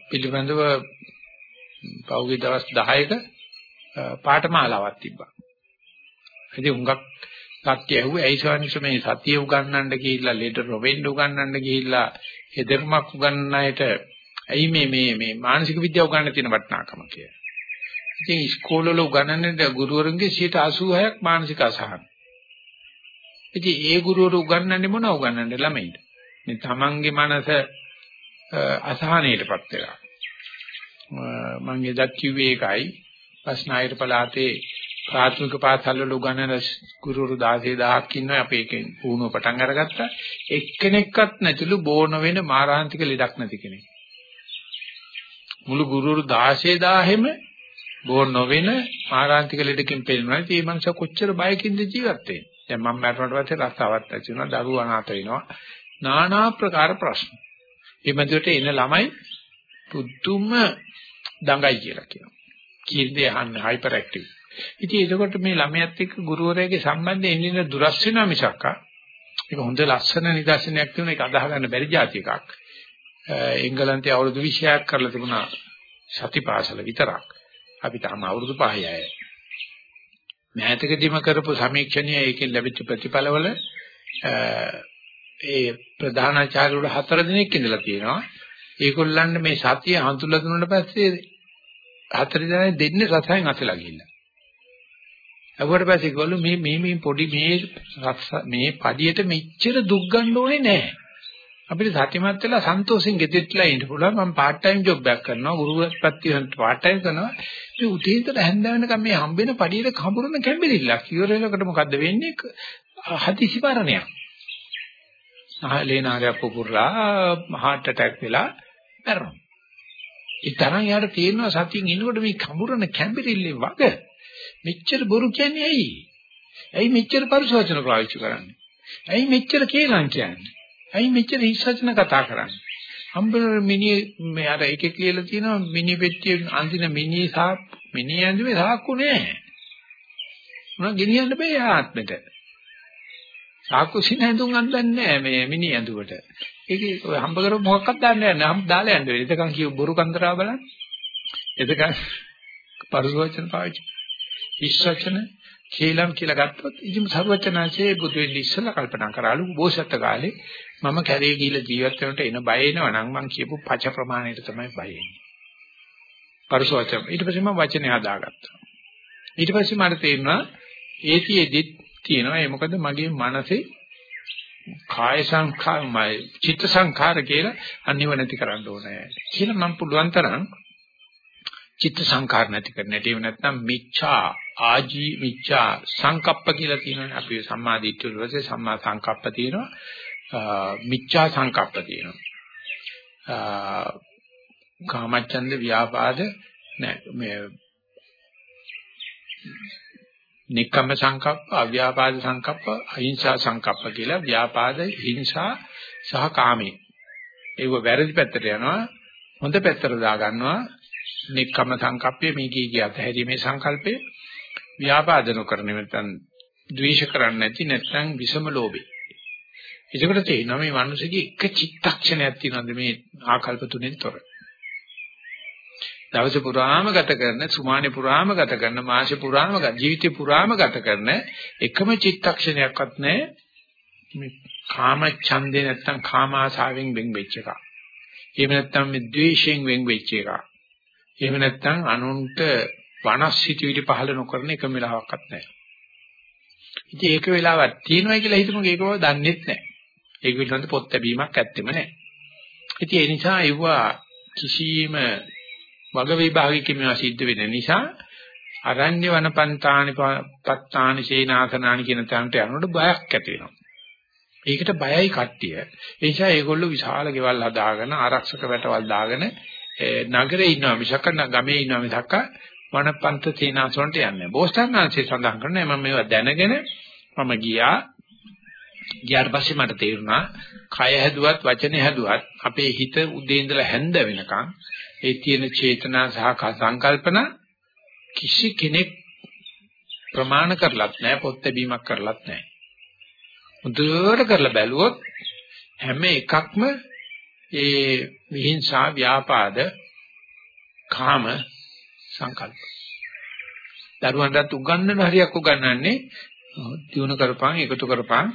පිළිබඳව පෞගේ දවස් 10ක පාඨමාලාවක් තිබ්බා. ඉතින් හුඟක් කට්ටිය ඇහුවේ ඇයි ස්වාමීන් මේ සතිය උගන්වන්න ගිහිල්ලා ලෙඩ රොවෙන්න උගන්වන්න ගිහිල්ලා හෙදර්මක් උගන්වන්න අයට ඇයි මේ මේ මේ මානසික විද්‍යාව උගන්වන්න තියෙන වටිනාකම කියලා. ඉතින් ඉස්කෝලවල උගන්වන්නේ ගුරුවරුන්ගේ 86ක් මානසික අසහන. ඉතින් ඒ ගුරුවරු උගන්වන්නේ මොනව උගන්වන්නේ ළමයින්ට? මේ තමන්ගේ මනස අසහනයටපත් වෙලා. මම එදත් කිව්වේ ඒකයි. ප්‍රශ්නායර පළාතේ ප්‍රාථමික පාසල් වල උගන්වන ගුරුවරු 16000ක් ඉන්නවා අපි එකෙන් වුණුව පටන් අරගත්තා එක්කෙනෙක්වත් නැතිලු බෝන වෙන මාරාන්තික ලෙඩක් නැති කෙනෙක් මුළු ගුරුවරු 16000ෙම බෝ නොවෙන ආරාන්තික ලෙඩකින් පෙළෙනවා. ඉතින් මේ මනුස්සයා කොච්චර බයකින්ද ජීවත් වෙන්නේ? දැන් මම මැරුණාට පස්සේ රස්සාවක් ඇති වෙනවා, දරුවා අනාථ වෙනවා. নানা ප්‍රකාර ප්‍රශ්න. මේ මැදට එන ළමයි පුදුම දඟයි කියලා කියනවා. කීර්දේ අහන්න හයිපර් ඇක්ටිව්. ඉතින් එතකොට මේ ළමයාත් එක්ක ගුරුවරයාගේ සම්බන්ධය එන්නේ දුරස් වෙනවා මිසක් ඒක හොඳ ලස්සන නිදර්ශනයක් වෙන එක අදාහ ගන්න බැරි જાති එකක්. එංගලන්තයේ අවුරුදු 20ක් කරලා තිබුණා සතිපාසල විතරක්. අපි තාම අවුරුදු 5යි අය. මෑතකදීම කරපු සමීක්ෂණය ඒකෙන් ලැබිච්ච ප්‍රතිඵලවල ඒ ප්‍රධානාචාර්යවරු හතර දිනක් ඉඳලා තියෙනවා. ඒගොල්ලන්ට මේ සතිය හඳුල්ලා දුන්නාට පස්සේ හතර දිනයි දෙන්නේ රසයෙන් අසලා ගිහිල්ලා. අහුවට පස්සේ කිව්වලු මේ මේ මේ පොඩි මේ මේ පඩියට මෙච්චර දුක් ගන්න ඕනේ නැහැ. අපිට සත්‍යමත් වෙලා සන්තෝෂෙන් ගෙදෙට්ලා ඉන්න පුළුවන්. මම part time job එකක් කරනවා. ගුරුවරයෙක්පත් වෙන part time කරනවා. මේ උදේ ඉඳලා හැන්ද වෙනකම් මේ හම්බෙන පඩියට කඹරන කැම්බෙලිල්ලක්. ඉවර වෙනකොට මොකද්ද වෙන්නේ? හදිසි මරණයක්. ලේනාරයක් පුපුරලා heart attack වෙලා මැරෙනවා. ඒ තරම් යාර තියෙනවා සතියින් ඉන්නකොට මේ කඹරන කැම්බෙලිල්ලේ වගේ මෙච්චර බොරු කියන්නේ ඇයි? ඇයි මෙච්චර පරිශෝචන පාවිච්චි කරන්නේ? ඇයි මෙච්චර කේලම් කියන්නේ? ඇයි මෙච්චර හිස්සචන කතා කරන්නේ? හම්බෙන මිනිහ මේ අර එකෙක් කියලා තියෙනවා මිනි පෙට්ටිය අන්තින මිනි සා මිනි ඇඳුමේ සාක්කු නෑ. මොනවා ගෙනියන්න බෑ ආත්මෙට. සාක්කු සිනඳුන් අඳන්නේ නෑ මේ මිනි ඇඳුමට. ඒකේ ඔය හම්බ කරපු මොකක්වත් දාන්න යන්නේ. හම් දාලා යන්න වෙයි. එතකන් කියු බොරු කන්දරා බලන්න. එතකන් පරිසවචන පාවිච්චි. ඉස්සචන කේලම් කියලා ගත්තොත් ඉතින් සර්වචනාංශයේ බුදු වෙන්න ඉස්සලා කල්පනා කරාලු බෝසත් කාලේ මම කැරේ ගිහිල්ලා ජීවත් වෙනට එන බය එනවා නම් මං කියපු පච ප්‍රමාණයට තමයි බය එන්නේ. පරිසවචන. ඊට පස්සේ මම වචනේ හදාගත්තා. ඊට පස්සේ මට තේරුණා ඒතිෙදිත් තියෙනවා ඒ මොකද මගේ මනසේ කාය සංඛාරමයි චිත්ත සංඛාර කියලා අනිව නැති කරන්න ඕනේ කියලා මම පුළුවන් තරම් චිත්ත සංඛාර නැති කරන්න. ඒව නැත්නම් මිච්ඡා ආජී මිච්ඡා සංකප්ප කියලා තියෙනවානේ. අපි සම්මා දිට්ඨිය වල සම්මා සංකප්ප තියෙනවා. මිච්ඡා සංකප්ප තියෙනවා. කාමච්ඡන්ද ව්‍යාපාද නෑ මේ නික්කම්ම සංකප්ප, අව්‍යාපාද සංකප්ප, අහිංසා සංකප්ප කියලා ව්‍යාපාද, හිංසා සහ කාමී. ඒව වැරදි පැත්තට යනවා. හොඳ පැත්තට දා ගන්නවා. නික්කම්ම සංකප්පය මේ කී කිය අතහැරීමේ සංකල්පය ව්‍යාපාද නොකරන නැත්නම් ද්වේෂ කරන්නේ නැති නැත්නම් විසම ලෝභේ. ඒකට තේිනවා මේ මිනිස්සුගේ එක චිත්තක්ෂණයක් තියෙනවද මේ ආකල්ප තුනෙන් තොර. දවස පුරාම ගත කරන සුමානේ පුරාම ගත කරන මාසෙ පුරාම ජීවිතේ පුරාම ගත කරන එකම චිත්තක්ෂණයක්වත් නැහැ මේ කාම ඡන්දේ නැත්තම් කාම ආසාවෙන් වෙන් වෙච්ච එක. එහෙම නැත්තම් මේ ද්වේෂයෙන් වෙන් වෙච්ච එක. එහෙම නැත්තම් අනුන්ට වනස්සිතවිලි පහල නොකරන එකම වෙලාවක්වත් නැහැ. ඉතින් ඒක වෙලාවක් තියෙනවා කියලා හිතමුකෝ ඒකව දන්නෙත් නැහැ. ඒක පිළිබඳ පොත් ලැබීමක් ඇත්තෙම නැහැ. ඉතින් ඒ නිසා ඒවා කිසියම් වග විභාගිකම සිද්ධ වෙන නිසා අරණ්‍ය වනපන්තානි පත්තානි සේනාසනානි කියන තැනට යනකොට බයක් ඇති වෙනවා. ඒකට බයයි කට්ටිය. ඒ නිසා ඒගොල්ලෝ විශාල ගෙවල් හදාගෙන ආරක්ෂක වැටවල් දාගෙන නගරේ ඉන්නවා මිසක ගමේ ඉන්නවා මිසක වනපන්ත සේනාසනට යන්නේ. බෝසතාණන්සේ සඳහන් කරනවා මම මේවා දැනගෙන මම ගියා. ගියාට පස්සේ මට තේරුණා කය හැදුවත් වචන හැදුවත් අපේ හිත උදේ ඉඳලා හැන්ද වෙනකන් ඒ තියෙන චේතනා සහ සංකල්පන කිසි කෙනෙක් ප්‍රමාණ කරලත් නැහැ පොත් බැීමක් කරලත් නැහැ. මුදුවට කරලා බැලුවොත් හැම එකක්ම ඒ විහිංසා ව්‍යාපාද කාම සංකල්ප. දරුවන්ට උගන්වන හරියක් උගන්වන්නේ දිනු කරපන් එකතු කරපන්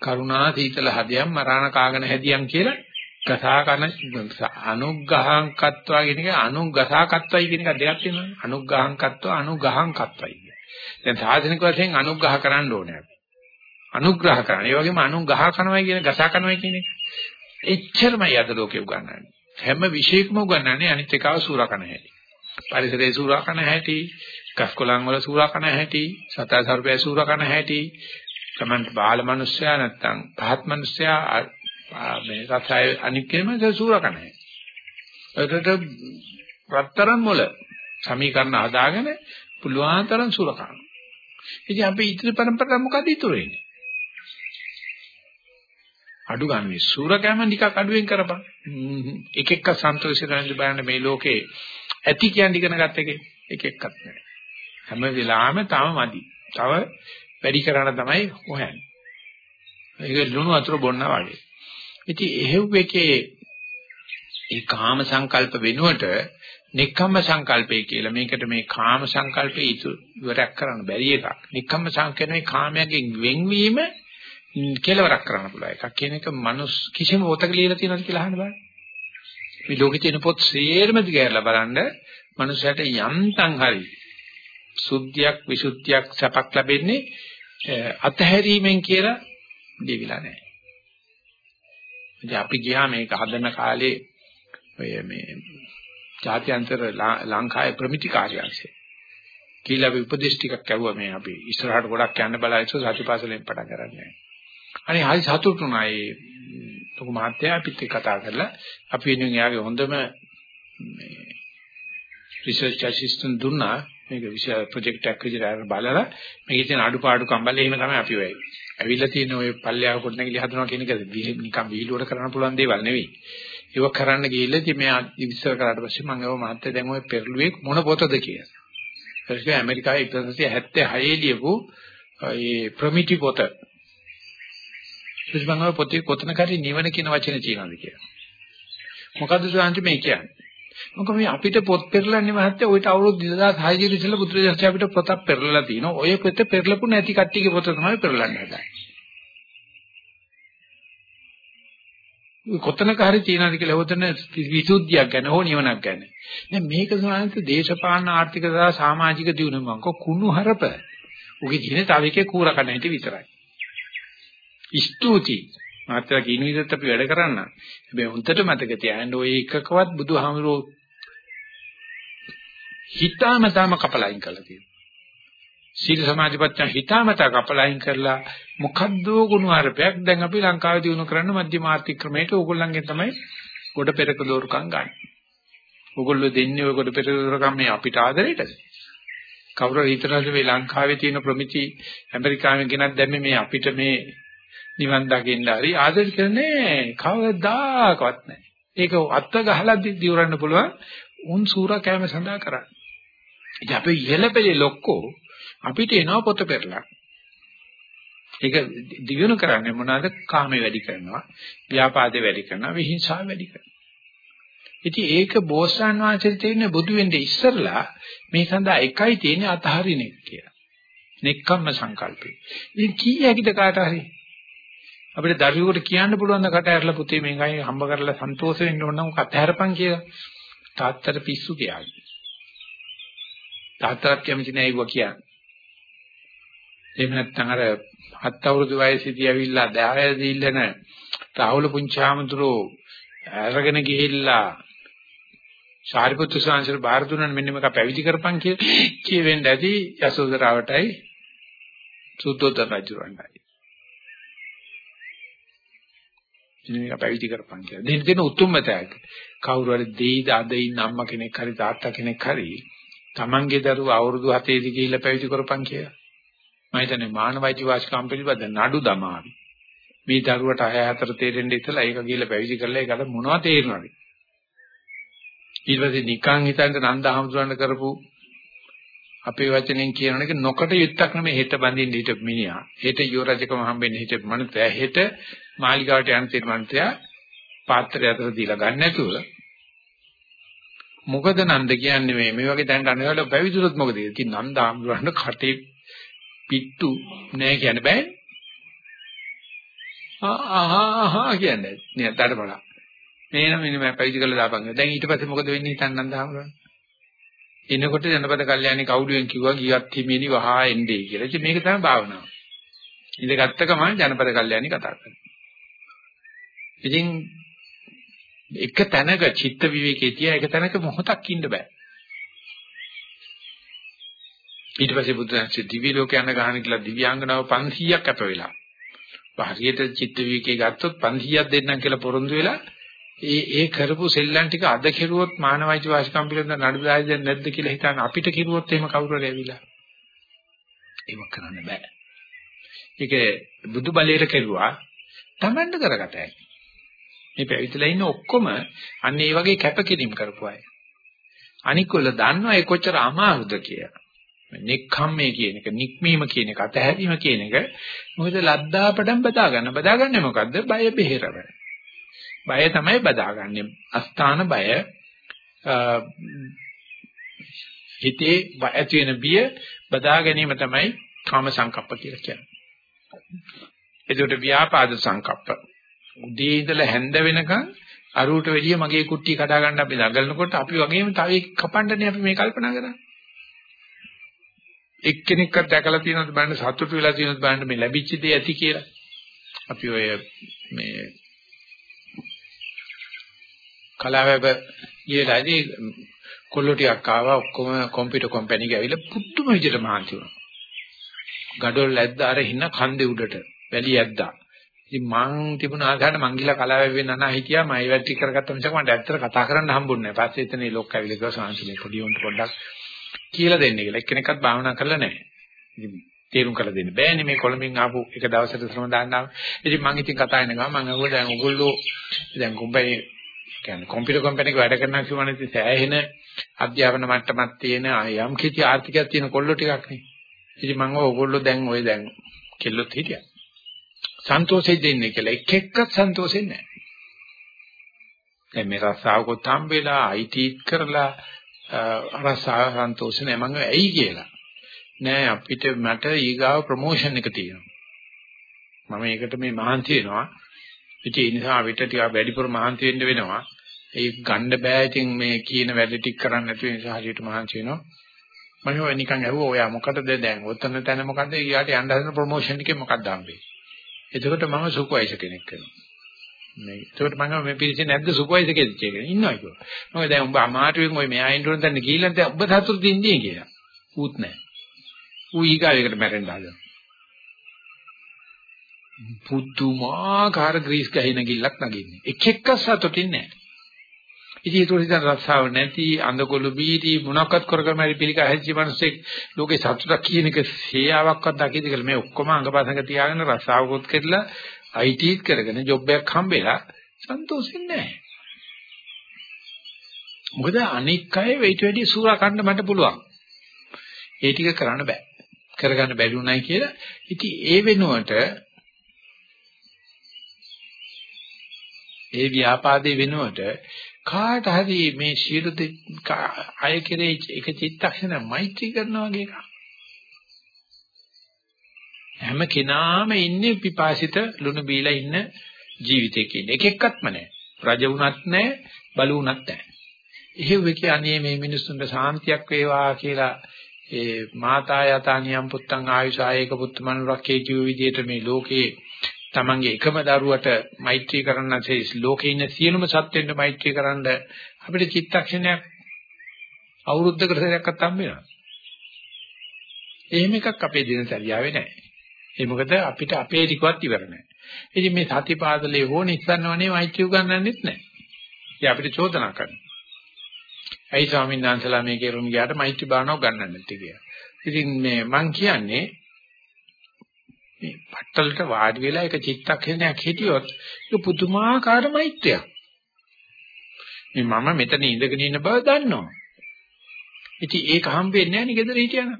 කරුණා සීතල හදයන් මරාණ කාගෙන හැදියන් කියලා ගසා කන අනුග්‍රහං කත්වා කියන එක අනුගසා කත්වයි කියන එක දෙකක් තියෙනවා. අනුග්‍රහං කත්වා අනුගහං කත්වයි දැන් සාධනික වශයෙන් අනුග්‍රහ කරන්න ඕනේ අපි. අනුග්‍රහ කරන්න. ඒ වගේම අනුගහ කරනවා කියන ගසා කරනවා කියන එක. එච්චරමයි අද ලෝකේ උගන්වන්නේ. හැම විශේෂකම උගන්වන්නේ අනිත් එකව සූරකන හැටි. පරිසරයේ සූරකන හැටි කස්කොලන් වල සූරකන හැටි සතා සර්පය සූරකන හැටි තමන්ට බාල මිනිස්සයා නැත්තම් පහත් මිනිස්සයා මේ රසය අනික් කෙනෙම සූරකණයි. ඒකට රත්තරන් මොළ සමීකරණ හදාගෙන පුළුවන් තරම් සූරකණ. ඉතින් අපි ඉතිරි પરම්පරාව මොකද ඉතුරු වෙන්නේ? අඩු ගන්න සූරකෑම ටිකක් අඩුවෙන් කරපන්. එක එක සන්තෝෂ කරන්න බලන්න මේ ලෝකේ ඇති කියන්නේ ඉගෙන ගත්ත එකේ එක එකක් නැහැ. හැම වෙලාවෙම තව මදි. තව වැඩි කරන්න තමයි හොයන්නේ. ඒක ලුණු වතුර බොන්නා වගේ. ඉතින් එහෙව් එකේ ඒ කාම සංකල්ප වෙනුවට නික්කම්ම සංකල්පය කියලා මේකට මේ කාම සංකල්පේ ඉවරක් කරන්න බැරි එකක්. නික්කම්ම සංකල්පේ කාමයෙන් වෙන්වීම කෙලවරක් කරන්න පුළුවන් එකක්. කියන එක මනුස් කිසිම පොතක ලියලා තියෙනවද කියලා අහන්න බලන්න. මේ ලෝකේ තියෙන පොත් සේරම දිගහැරලා බලන්න මනුස්සයට යන්තම් හරි සුද්ධියක් විසුද්ධියක් සපක් ලැබෙන්නේ අතහැරීමෙන් කියලා දෙවිලා නැහැ. ඉතින් අපි ගියා මේක හදන කාලේ ඔය මේ ජාත්‍යන්තර ලංකාවේ ප්‍රමිති කාර්යාංශය. කියලා අපි උපදේශ ටිකක් ඇහුවා මේ අපි ඉස්සරහට ගොඩක් යන්න බලයිසෝ සතිපාසලෙන් පටන් ගන්නෑ. අනේ හරි සතුටුුණා ඒ ලොකු මහත්තයා අපිත් කතා කරලා අපි වෙනුවෙන් එයාගේ හොඳම මේ රිසර්ච් ඇසිස්ටන්ට් දුන්නා මේක විශේෂ ප්‍රොජෙක්ට් එකක් විදිහට බලලා මේකේ තියෙන අඩුපාඩු කම්බල එහෙම තමයි අපි වෙයි. ඇවිල්ලා තියෙන ওই පල්ලෙහා කොට නැගිලි හදනවා කියන එක නිකන් විහිළුවට කරන්න පුළුවන් දේවල් නෙවෙයි. ඒක කරන්න ගිහිල්ලා ඉතින් මෙයා විස්තර කරාට පස්සේ මම ඒව මහත්තයා දැන් ওই පෙරළුවේ මොන පොතද කියලා. ඒක ඇමරිකාවේ 1976 ලියපු ඒ ප්‍රමිටි පොත. ඉතින් මම පොතේ කොතනකරි නිවන කියන වචනේ තියෙනවද කියලා. මොකද්ද සාන්ති මේ කියන්නේ? මොකද මේ අපිට පොත් පෙරලන්නේ මහත්තයා ඔයිට අවුරුදු 2600 කට ඉස්සෙල්ලා බුදුරජාණන් අපිට පොතක් පෙරලලා තිනවා. ඔය පොත පෙරලපු නැති කට්ටියගේ පොත තමයි පෙරලන්නේ හදන්නේ. කොතනක හරි තියනවාද කියලා හොතන විසුද්ධියක් ගැන හෝ නිවනක් ගැන. දැන් මේක සමානත දේශපාලන ආර්ථික සහ සමාජික දියුණුව මං කුණු හරප. උගේ කියන්නේ තව එකේ කූරකණ හිට විතරයි. ස්තුති. මාත්‍ර කින විදිහට අපි වැඩ කරන්න. හැබැයි හොන්දට මතක තියාගන්න ඔය එකකවත් බුදුහාමුදුරෝ හිතාමතාම කපලයින් කළා තියෙනවා. සීල සමාධිපත්‍ය හිතාමතා කපලයින් කරලා මොකද්ද ගුණාරපයක් දැන් අපි ලංකාවේ දිනු කරන්න මධ්‍යම ආර්ථික ක්‍රමයට ඕගොල්ලන්ගෙන් තමයි ගොඩ පෙරක දෝරුකම් ගන්න. ඕගොල්ලෝ දෙන්නේ ඔය ගොඩ පෙරක දෝරුකම් මේ අපිට ආදරේටද? කවුරු හිතනද මේ ලංකාවේ තියෙන ප්‍රමිති ඇමරිකාවෙන් ගෙනත් දැම්මේ මේ අපිට මේ නිවන් දකින්න හරි ආදර කරන්නේ කවදාකවත් නැහැ. ඒක අත්ත ගහලා දිවරන්න පුළුවන් උන් සූරා කැම සඳහා කරන්නේ. ඉතින් අපි ඉහළපෙළේ ලොක්කෝ අපිට එනවා පොත පෙරලා. ඒක දියුණු කරන්නේ මොනවාද? කාමේ වැඩි කරනවා, ව්‍යාපාදේ වැඩි කරනවා, විහිංසාව වැඩි කරනවා. ඉතින් ඒක බෝසත්න් වහන්සේ තියෙන බුදු වෙන්නේ ඉස්සරලා මේ සඳහා එකයි තියෙන්නේ අතහරින එක කියලා. නෙක්ඛම්ම සංකල්පේ. ඉතින් කීයකද කාට හරි? අපිට දරුවෙකුට කියන්න පුළුවන් ද කට ඇරලා පුතේ මේකයි හම්බ කරලා සන්තෝෂ වෙන්න ඕන නම් අතහැරපන් කියලා. තාත්තට පිස්සු කියයි. තාත්තට කැමති නෑ ඒවා කියන්නේ. එහෙම නැත්නම් අර හත් අවුරුදු වයසේදී ඇවිල්ලා දහයදී ඉල්ලන රාහුල පුංචාමතුරෝ අරගෙන ගිහිල්ලා සාරිපුත්‍ර සාංශර බාර දුන්නන මෙන්න මේක පැවිදි කරපන් කියලා කියවෙන්න ඇති යසෝදරාවටයි සුද්ධෝදන රජුරණ්ඩයි. මේක පැවිදි කරපන් කියලා. දෙන්න දෙන උතුම්ම තෑග්ග. කවුරු හරි දෙයිද අද ඉන්න අම්මා කෙනෙක් හරි තාත්තා කෙනෙක් හරි තමන්ගේ දරුවා අවුරුදු 7 දී ගිහිල්ලා පැවිදි කරපන් කියලා. මම හිතන්නේ මානවයිති වාසිකම් පිළිබඳ නඩු දමාවි. මේ දරුවට 6 4 තේරෙන්න ඉතලා ඒක ගිහිල්ලා පැවිදි කරලා ඒකට මොනවද තේරෙනවද? ඊට පස්සේ නිකන් හිතන්න නන්දහමතුරන්න කරපු අපේ වචනෙන් කියනවනේ නොකට යුත්තක් නෙමෙයි හෙට බඳින්න හිටපු මිනිහා. හෙට යෝ රජකම හම්බෙන්න හිටපු මනුස්සයා හෙට මාලිගාවට යන තීරමන්තයා පාත්‍රය අතර දීලා ගන්න නැතුව මොකද නන්ද කියන්නේ මේ? මේ වගේ දැනට අනවල පැවිදුනොත් මොකද? ඉතින් නන්ද ආම්බුරන්න කටේ පිට්ටු නෑ කියන්න බෑ. ආහා කියන්නේ. නෑ ඩඩ බලා මේ නම් මෙන්න මම පැවිදි කරලා දාපන්. දැන් ඊට පස්සේ මොකද වෙන්නේ හිතන්න නන්ද ආම්බුරන්න එනකොට ජනපද කල්යاني කවුළුවෙන් කිව්වා ගියත් හිමිනි වහා එන්නේ කියලා. ඉතින් මේක තමයි භාවනාව. ඉඳගත්ත ගමන් ජනපද කල්යاني කතා කරනවා. ඉතින් එක තැනක චිත්ත විවේකයේ තියා එක තැනක මොහොතක් ඉන්න බෑ. ඊට පස්සේ බුදුන්සේ දිවි ලෝක යන ගහන කියලා දිව්‍යාංගනාව 500ක් අප වෙලා. හරියට චිත්ත විවේකයේ ගත්තොත් 500ක් දෙන්නම් කියලා පොරොන්දු වෙලා ඒ ඒ කරපු සෙල්ලම් ටික අද කෙරුවොත් මානවයිච වාසිකම් පිළිබඳ නඩුදායි දැන් නැද්ද කියලා හිතන අපිට කෙරුවොත් එහෙම කවුරු හරි ඇවිල්ලා ඒක කරන්න බෑ. ඒක බුදු බලයට කෙරුවා තමන්ට කරගත හැකියි. මේ පැවිදිලා ඉන්න ඔක්කොම අන්න ඒ වගේ කැපකිරීම කරපු අය. අනිකොල්ල දන්නවා ඒ කොච්චර අමාරුද කියලා. නෙක්ඛම්මේ කියන එක, නික්මීම කියන එක, අතහැරීම කියන එක මොකද ලද්දාපඩම් බදා ගන්න. බදාගන්නේ මොකද්ද? බය බෙහෙරව. බය තමයි බදාගන්නේ. අස්ථාන බය හිතේ ඇති වෙන බිය බදා ගැනීම තමයි කාම සංකප්ප කියලා කියන්නේ. එතකොට ව්‍යාපාද සංකප්ප උදේ ඉඳලා හැන්ද වෙනකන් අරුවට වැඩිය මගේ කුට්ටිය කඩා ගන්න අපි දඟලනකොට අපි වගේම තව එක කපන්නනේ අපි මේ කල්පනා කරන්නේ. එක්කෙනෙක්වත් දැකලා තියෙනවද බලන්න සතුටු වෙලා තියෙනවද බලන්න මේ ලැබිච්ච දේ ඇති කියලා. අපි ඔය මේ කලාවැබ ගියලාදී කොල්ලෝ ටිකක් ආවා ඔක්කොම කම්පියුටර් කම්පැනි ගාවිලා පුදුම විදිහට මහන්සි වුණා. gadol ඇද්දා අර හින්න කන්දේ උඩට වැලි ඇද්දා. ඉතින් මං තිබුණ ආසාවට මං ගිහලා කලාව වෙන්න නා හිටියා මම ඒවත් ටික කරගත්ත මිසක් මට ඇත්තට කතා කරන්න හම්බුන්නේ නැහැ. පස්සේ එතන ලොක් ඇවිල්ලා ගියා සාංශලේ පොඩි උන්ට පොඩ්ඩක් කියලා දෙන්න කියලා. එක්කෙනෙක්වත් භාවනා කරලා නැහැ. ඉතින් තේරුම් කරලා දෙන්න බෑනේ මේ කොළඹින් ආපු එක දවසට ශ්‍රම දාන්නාම. ඉතින් මං ඉතින් කතා වෙන ගමන් මං අහුවා දැන් ඔයගොල්ලෝ දැන් කොම්පැනි කියන්නේ කම්පියුටර් කම්පැනි එක වැඩ කරනවා කියවනේ ඉතින් සෑහෙන අධ්‍යාපන මට්ටමක් තියෙන යම් කිසි ආර්ථිකයක් තියෙන කොල්ලෝ ටිකක් නේ. ඉතින් මං ඔයගොල්ලෝ දැන් ඔය දැන් කෙල්ලොත් හිටියා. සන්තෝෂෙ දෙන්නේ කියලා එක එක්කත් සන්තෝෂෙන්නේ නැහැ. දැන් මේ රස්සාවකොත් හම්බෙලා IT කරලා රස්සාව සන්තෝෂ නැහැ මම ඇයි කියලා. නෑ අපිට මට ඊගාව ප්‍රොමෝෂන් එක තියෙනවා. මම ඒකට මේ මහන්සි වෙනවා. ඉතින් ඒ නිසා අපිට ටිකක් වැඩිපුර මහන්සි වෙන්න වෙනවා. ඒක ගන්න බෑ ඉතින් මේ කියන වැඩ ටික කරන්න නැතුව නිසා හරියට මහන්සි වෙනවා. මම ඔය නිකන් ඇහුවා ඔයා මොකටද දැන් ඔතන තැන මොකද්ද ඊයාට යන්න හදන ප්‍රොමෝෂන් එකේ මොකක්ද හම්බෙන්නේ? එතකොට මම සුපර්වයිසර් කෙනෙක් වෙනවා. මේ ඒකට මම මේ පිළිසෙ නැද්ද සුපර්වයිසර් කෙනෙක් කියලා ඉන්නවා කිව්වා. මම දැන් උඹ අමාරුවෙන් ඔය මෙහා ඉන්න උන දැන් ගිහිල්ලා දැන් ඔබ සතුටු ඉන්නේ කියලා. ඌත් නැහැ. ඌ ඊගාවයකට මැරෙන්න හදනවා. පුදුමාකාර ග්‍රීස් ගහින ගිල්ලක් නගින්නේ. එක එක සතුටින් නැහැ. ඉතින් ඒක උඩින් රස්සාව නැති අඳගොළු බීටි මොනක්වත් කරගම හරි පිළිකා හැදිච්ච මිනිස්සෙක් ලෝකේ සතුටක් කියන එක සේයාවක්වත් දකිද කියලා මේ ඔක්කොම අංගපසංග තියාගෙන රස්සාවකොත් කරලා ITත් කරගෙන ජොබ් එකක් හම්බෙලා සන්තෝෂෙන් නැහැ. මොකද අනික් අය වෙයිට වැඩි සූරා කන්න මට පුළුවන්. ඒ ටික කරන්න බෑ. කරගන්න බැරි උනායි කියලා. ඉතින් ඒ වෙනුවට ඒ ව්‍යාපාදේ වෙනුවට කාට හරි මේ ශීල අය කෙරේ එක චිත්තක්ෂණ මෛත්‍රී කරනවා වගේ එකක්. හැම කෙනාම ඉන්නේ පිපාසිත ලුණු බීලා ඉන්න ජීවිතයක ඉන්න. එක එක්කත්ම නැහැ. රජ වුණත් නැහැ, බලු වුණත් නැහැ. එහෙව් එකේ අනේ මේ මිනිස්සුන්ට සාන්තියක් වේවා කියලා ඒ මාතා යතානියම් පුත්තං ආයුෂායක පුත්මනුරක්කේ කිව් විදිහට මේ ලෝකේ තමන්ගේ එකම දරුවට මෛත්‍රී කරන්නසේ ලෝකේ ඉන්න සියලුම සත්වෙන්න මෛත්‍රී කරන්න අපිට චිත්තක්ෂණයක් අවුරුද්දකට සැරයක්වත් හම්බ වෙනවා. එහෙම එකක් අපේ දිනචරියාවේ නැහැ. ඒ මොකද අපිට අපේ ටිකවත් ඉවර නැහැ. ඉතින් මේ සතිපාදලේ හෝ නිස්සන්නවනේ මෛත්‍රී උගන්වන්නෙත් නැහැ. ඉතින් අපිට චෝදනා කරනවා. ඇයි ස්වාමීන් වහන්සේලා මේ කෙරුම් ගියාට මෛත්‍රී භාවනාව ගන්නන්නේ නැත්තේ කියලා. ඉතින් මේ මං කියන්නේ මේ පට්ටලට වාඩි වෙලා එක චිත්තක්ෂණයක් හිටියොත් ඒක පුදුමාකාර මෛත්‍රියක්. මේ මම මෙතන ඉඳගෙන ඉන්න බව දන්නවා. ඉතින් ඒක හම්බෙන්නේ නැහැ නේ ගෙදර හිටියනම්.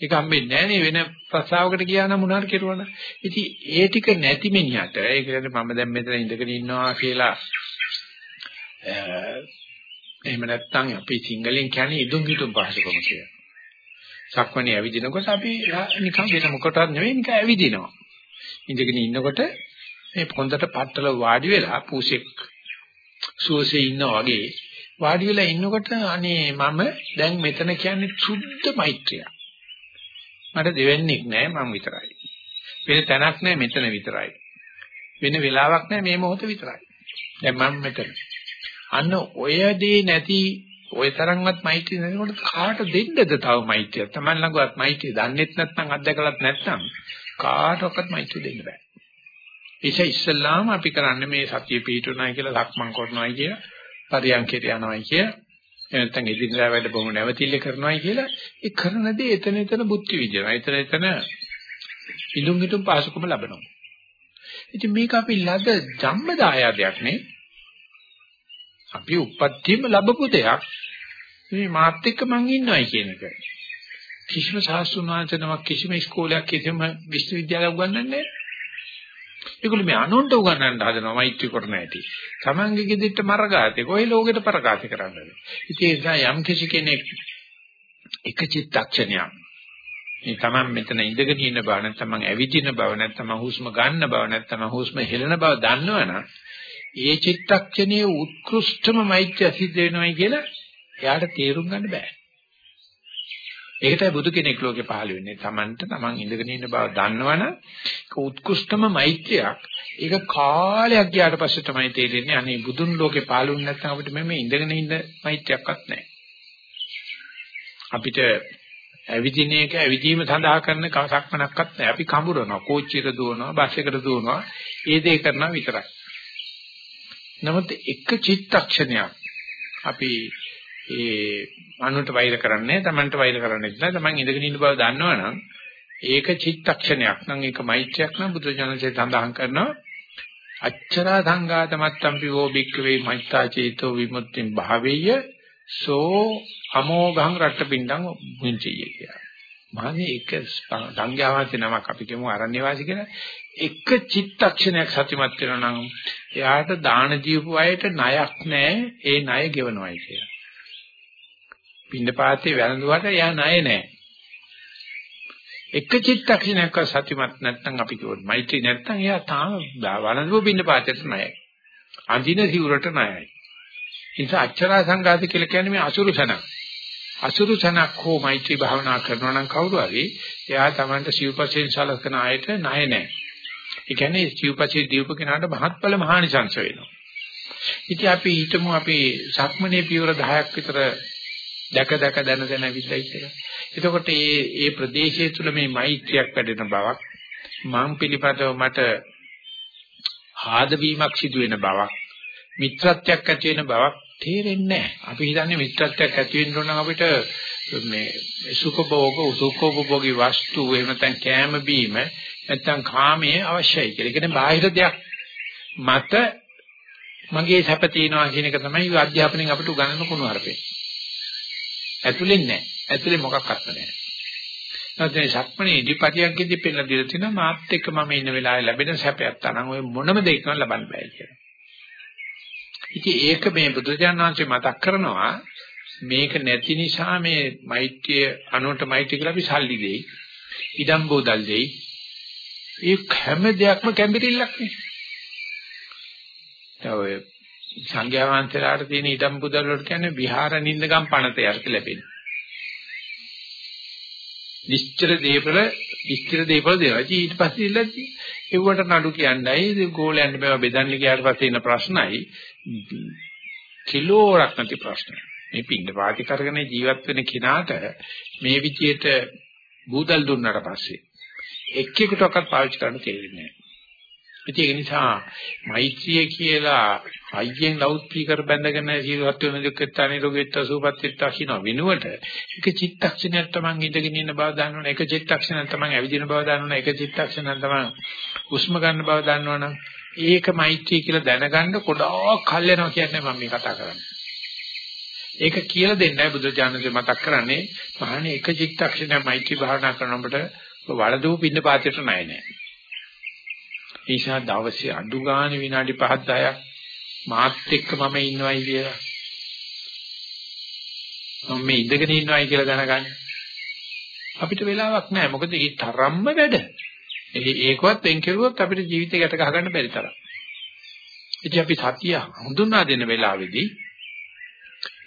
ඒක හම්බෙන්නේ නැහැ නේ වෙන ප්‍රසාවකට ගියා නම් මොනාර කෙරුවන. ඉතින් ඒ ටික නැති මිනිහට ඒ කියන්නේ මම දැන් මෙතන ඉඳගෙන ඉන්නවා කියලා එහෙම නැත්නම් අපි සිංගලෙන් කියන්නේ ඉදුම් හිටුම් පහසුකම කියලා. සක්මණේ ඇවිදිනකොට අපි නිකන් වෙන මොකටවත් නෙවෙයි නිකන් ඇවිදිනවා. ඉඳගෙන ඉන්නකොට මේ පොන්දට පట్టල වාඩි වෙලා පූසෙක් සුවසේ ඉන්නා වගේ වාඩි වෙලා ඉන්නකොට අනේ මම දැන් මෙතන කියන්නේ සුද්ධ මෛත්‍රිය. මට දෙවන්නේක් නෑ මම විතරයි. වෙන තැනක් නෑ මෙතන විතරයි. වෙන වෙලාවක් නෑ මේ මොහොත විතරයි. දැන් මම මෙතන. අන්න ඔය දේ නැති ওই තරම්වත් මෛත්‍රිය නැතිකොට කාට දෙන්නද තව මෛත්‍රිය? Taman ළඟවත් මෛත්‍රිය දන්නේත් නැත්නම් අත්දකලත් නැත්නම් කාටවත් මෛත්‍රිය දෙන්න බෑ. ඒස ඉස්සල්ලාම අපි කරන්නේ මේ සතිය පිටුනායි කියලා ලක්මන් කරනවායි කියලා, පරියන්කේට යනවායි කියලා, නැත්නම් එදිනදා වැඩ බොමු නැවතිල්ල කරනවායි කියලා ඒ කරන දේ එතන එතන බුද්ධි විදිනවා. එතන එතන ඉදුම් හිටුම් පාසුකම ලබනවා. ඉතින් මේක අපි ලද ජම්මදායයක් නේ. අපි උපත්තියම ලැබපු දෙයක්. මේ මාත් එක්ක මං ඉන්නවයි කියන එක. කිසිම සාස්ෘණාචනමක් කිසිම ඉස්කෝලයක් කිසිම විශ්වවිද්‍යාලයක් උගන්වන්නේ නැහැ. ඒගොල්ලෝ මේ අනුන්ට උගන්වන්න හදනවා මෛත්‍රී කරන ඇති. Tamange ගෙදෙට්ට මරගාතේ කොයි ලෝකෙට ප්‍රකාශ කරන්නද? ඉතින් ඒ නිසා යම් කිසි කෙනෙක් එක චිත්තක්ෂණයක් මේ Taman මෙතන ඉඳගෙන ඉන්න බව නැත්නම් මං ඇවිදින බව නැත්නම් හුස්ම ගන්න බව නැත්නම් හුස්ම හෙලන බව දන්නවනම් ඒ චිත්තක්ෂණයේ උත්කෘෂ්ඨම මෛත්‍රිය සිද්ධ වෙනවයි කියලා එයාට තේරුම් ගන්න බෑ. ඒකටයි බුදු කෙනෙක් ලෝකේ පහළ වෙන්නේ. Tamanට Taman ඉඳගෙන ඉන්න බව දන්නවනම් ඒක උත්කෘෂ්ඨම මෛත්‍රියක්. ඒක කාලයක් ගියාට පස්සේ තමයි තේරෙන්නේ අනේ බුදුන් ලෝකේ පහළ වුණ නැත්නම් අපිට මේ ඉඳගෙන ඉන්න මෛත්‍රියක්වත් නැහැ. අපිට ඇවිදින එක ඇවිදීම සඳහා කරන කසක්මනක්වත් නැහැ. අපි කඹරනවා, කෝච්චියට දුවනවා, බස් එකට දුවනවා. ඒ දේ කරනවා විතරයි. නමුත් එක චිත්තක්ෂණයක්. අපි ඒ අනුන්ට වෛර කරන්නේ තමන්ට වෛර කරන්නේ නැහැ. තමන් ඉඳගෙන ඉන්න බව දන්නවනම් ඒක චිත්තක්ෂණයක්. නම් ඒක මෛත්‍රියක් නම් බුදුජානකසේ සඳහන් කරනවා. අච්චරා සංඝාතමත්තම්පි වෝ බික්කවේ මෛත්‍තා චේතෝ විමුක්තිං භාවෙය සෝ අමෝඝං රට්ටපින්ඩං මුංචිය කියලා. මානේ එක සංඝයාවාසී නමක් අපි කියමු අරණ්‍ය වාසී කියලා එක චිත්තක්ෂණයක් සතිමත් වෙනවා නම් එයාට දාන දීපු අයට ණයක් නැහැ ඒ ණය ගෙවනවායි කියලා. පින්නපාතේ වැළඳුවට එයා ණය නැහැ. එක චිත්තක්ෂණයක් සතිමත් නැත්නම් අපි කිව්වොත් මෛත්‍රී නැත්නම් එයා තාම වළඳුව පින්නපාතේට ණයයි. අඳින සිවුරට ණයයි. ඒ නිසා අච්චරා සංඝාත කියලා කියන්නේ මේ අසුරු සනක්. අසුරු සනක් හෝ මෛත්‍රී භාවනා කරනවා නම් කවුරු හරි එයා Tamanට සිව්පසෙන් සලකන ආයත ණය නැහැ. ඒ කියන්නේ සිව්පසේ දීප කෙනාට මහත්ඵල මහානිසංස වෙනවා. ඉතින් අපි හිතමු අපි සක්මනේ පියවර 10ක් විතර දැක දැක දන දන විශ්ලයි කියලා. එතකොට මේ මේ ප්‍රදේශයේ තුල මේ මෛත්‍රියක් වැඩෙන බවක් මං පිළිපදව මට ආද වීමක් සිදු වෙන බවක් මිත්‍රත්වයක් ඇති වෙන බවක් තේරෙන්නේ නැහැ. අපි හිතන්නේ මිත්‍රත්වයක් ඇති වෙන්න ඕන අපිට මේ සුඛභෝග උසුඛෝපභෝගී වස්තු එහෙම නැත්නම් කෑම බීම නැත්නම් කාමයේ අවශ්‍යයි කියලා. ඒ කියන්නේ බාහිර දෙයක් මත මගේ සැප තියනවා කියන එක තමයි අධ්‍යාපනයෙන් අපිට උගන්වන කුණු හරපේ. ඇතුලෙන් නැහැ. ඇතුලේ මොකක්වත් නැහැ. නැත්නම් සක්මණේ ඉදිපටියක්ගෙදි පෙන්න දෙලා තිනවා මාත් එක්ක මම ඉන්න වෙලාවේ ලැබෙන සැපයක් තරම් ඔය මොනම දෙයක්ම ලබන්න බෑ කියලා. ඉතින් ඒක මේ බුදුරජාණන් වහන්සේ මතක් කරනවා මේක නැති නිසා මේ මෛත්‍රිය අනුන්ට මෛත්‍රිය කියලා අපි සල්ලි දෙයි. ඉඩම් බෝදල් දෙයි. ඒ හැම දෙයක්ම කැම්බිරිල්ලක් නේ. තව සංඝයා වහන්සේලාට තියෙන ඉඩම් බෝදල් වලට කියන්නේ විහාර නින්දගම් පණත යර්ථ ලැබෙන්නේ. නිශ්චල දීපල නිශ්චල දීපල දෙනවා. ඊට පස්සේ ඉල්ලද්දි ඒවට නඩු කියන්නයි ගෝලයන්ට මේවා බෙදන්න ගියාට පස්සේ එන ප්‍රශ්නයි කිලෝරක් නැති ප්‍රශ්න. මේ පින්න පාටි කරගෙන ජීවත් වෙන කෙනාට මේ විදියට බූදල් දුන්නාට පස්සේ එක්කෙකුටවත් පාවිච්චි කරන්න තේරෙන්නේ නැහැ. ඒක නිසා මෛත්‍රිය කියලා අයියෙන් ස්පීකර් බැඳගෙන ජීවත් වෙන දුක්ඛිතා නිරෝගීත්ව සුවපත්ත්ව කියන වෙනුවට එක චිත්තක්ෂණයක් තමන් ඉඳගෙන ඉන්න බව දන්නවනේ. එක චිත්තක්ෂණයක් තමන් ඇවිදින බව දන්නවනේ. එක චිත්තක්ෂණයක් තමන් හුස්ම ගන්න බව දන්නවනම් ඒක මෛත්‍රිය කියලා දැනගන්න ගොඩාක් කල් යනවා කියන්නේ මම මේ කතා කරන්නේ. ඒක කියලා දෙන්නයි බුදුචානන්සේ මතක් කරන්නේ. මහණේ එක චිත්තක්ෂණයක් මෛත්‍රී භාවනා කරනකොට වලදූ පින්න පාත්‍රයට ණය නෑ. නිසා දවසේ අඩු ගානේ විනාඩි 5 10ක් මාත් එක්ක මම ඉන්නවයි කියලා. මම මේ ඉඳගෙන ඉන්නවයි කියලා දැනගන්න. අපිට වෙලාවක් නැහැ. මොකද ඒ තරම්ම වැඩ. ඒ ඒකවත් වෙන් කෙරුවොත් අපිට ජීවිතේ ගැට ගහ ගන්න බැරි තරම්. ඉතින් අපි සතිය හඳුනා දෙන වෙලාවේදී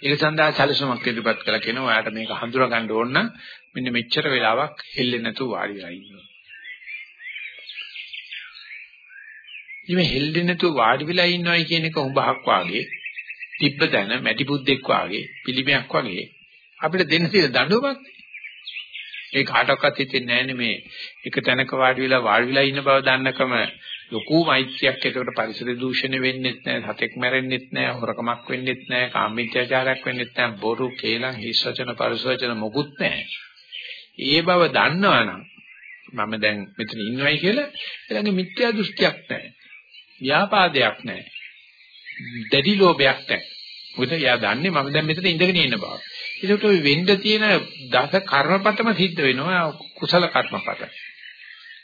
ඒක සඳහා සැලසුමක් ඉදිරිපත් කළා කියනවා. ඔයාලට මේක හඳුනා ගන්න ඕන නම් මෙන්න මෙච්චර වෙලාවක් හෙල්ලෙන්නේ නැතුව වාඩි වෙලා ඉන්න. ඉතින් හෙල්ලෙන්නේ නැතුව වාඩි වෙලා ඉන්නවයි කියන එක උඹහක් වාගේ තිබ්බ තැන මැටි පුද්දෙක් වාගේ පිළිමයක් වාගේ අපිට දෙන්න තියෙන දඬුවමක්. ඒ කාටවත් හිතෙන්නේ නැන්නේ මේ එක තැනක වාඩි වෙලා වාඩි වෙලා ඉන්න බව දන්නකම ලොකු මෛත්‍රියක් ඒකට පරිසර දූෂණය වෙන්නෙත් නැහැ සතෙක් මැරෙන්නෙත් නැහැ හොරකමක් වෙන්නෙත් නැහැ කාමීත්‍යාචාරයක් වෙන්නෙත් නැහැ බොරු කේලම් හිස් වචන පරිස වචන මොකුත් නැහැ. ඒ බව දන්නවනම් මම දැන් මෙතන ඉන්නවයි කියලා එළඟ මිත්‍යා දෘෂ්ටියක් නැහැ. ව්‍යාපාදයක් නැහැ. දැඩි ලෝභයක් නැහැ. මොකද එයා දන්නේ මම දැන් මෙතන ඉඳගෙන ඉන්න බව. ඒකට ওই වෙන්න තියෙන දස කර්මපතම සිද්ධ වෙනවා කුසල කර්මපත.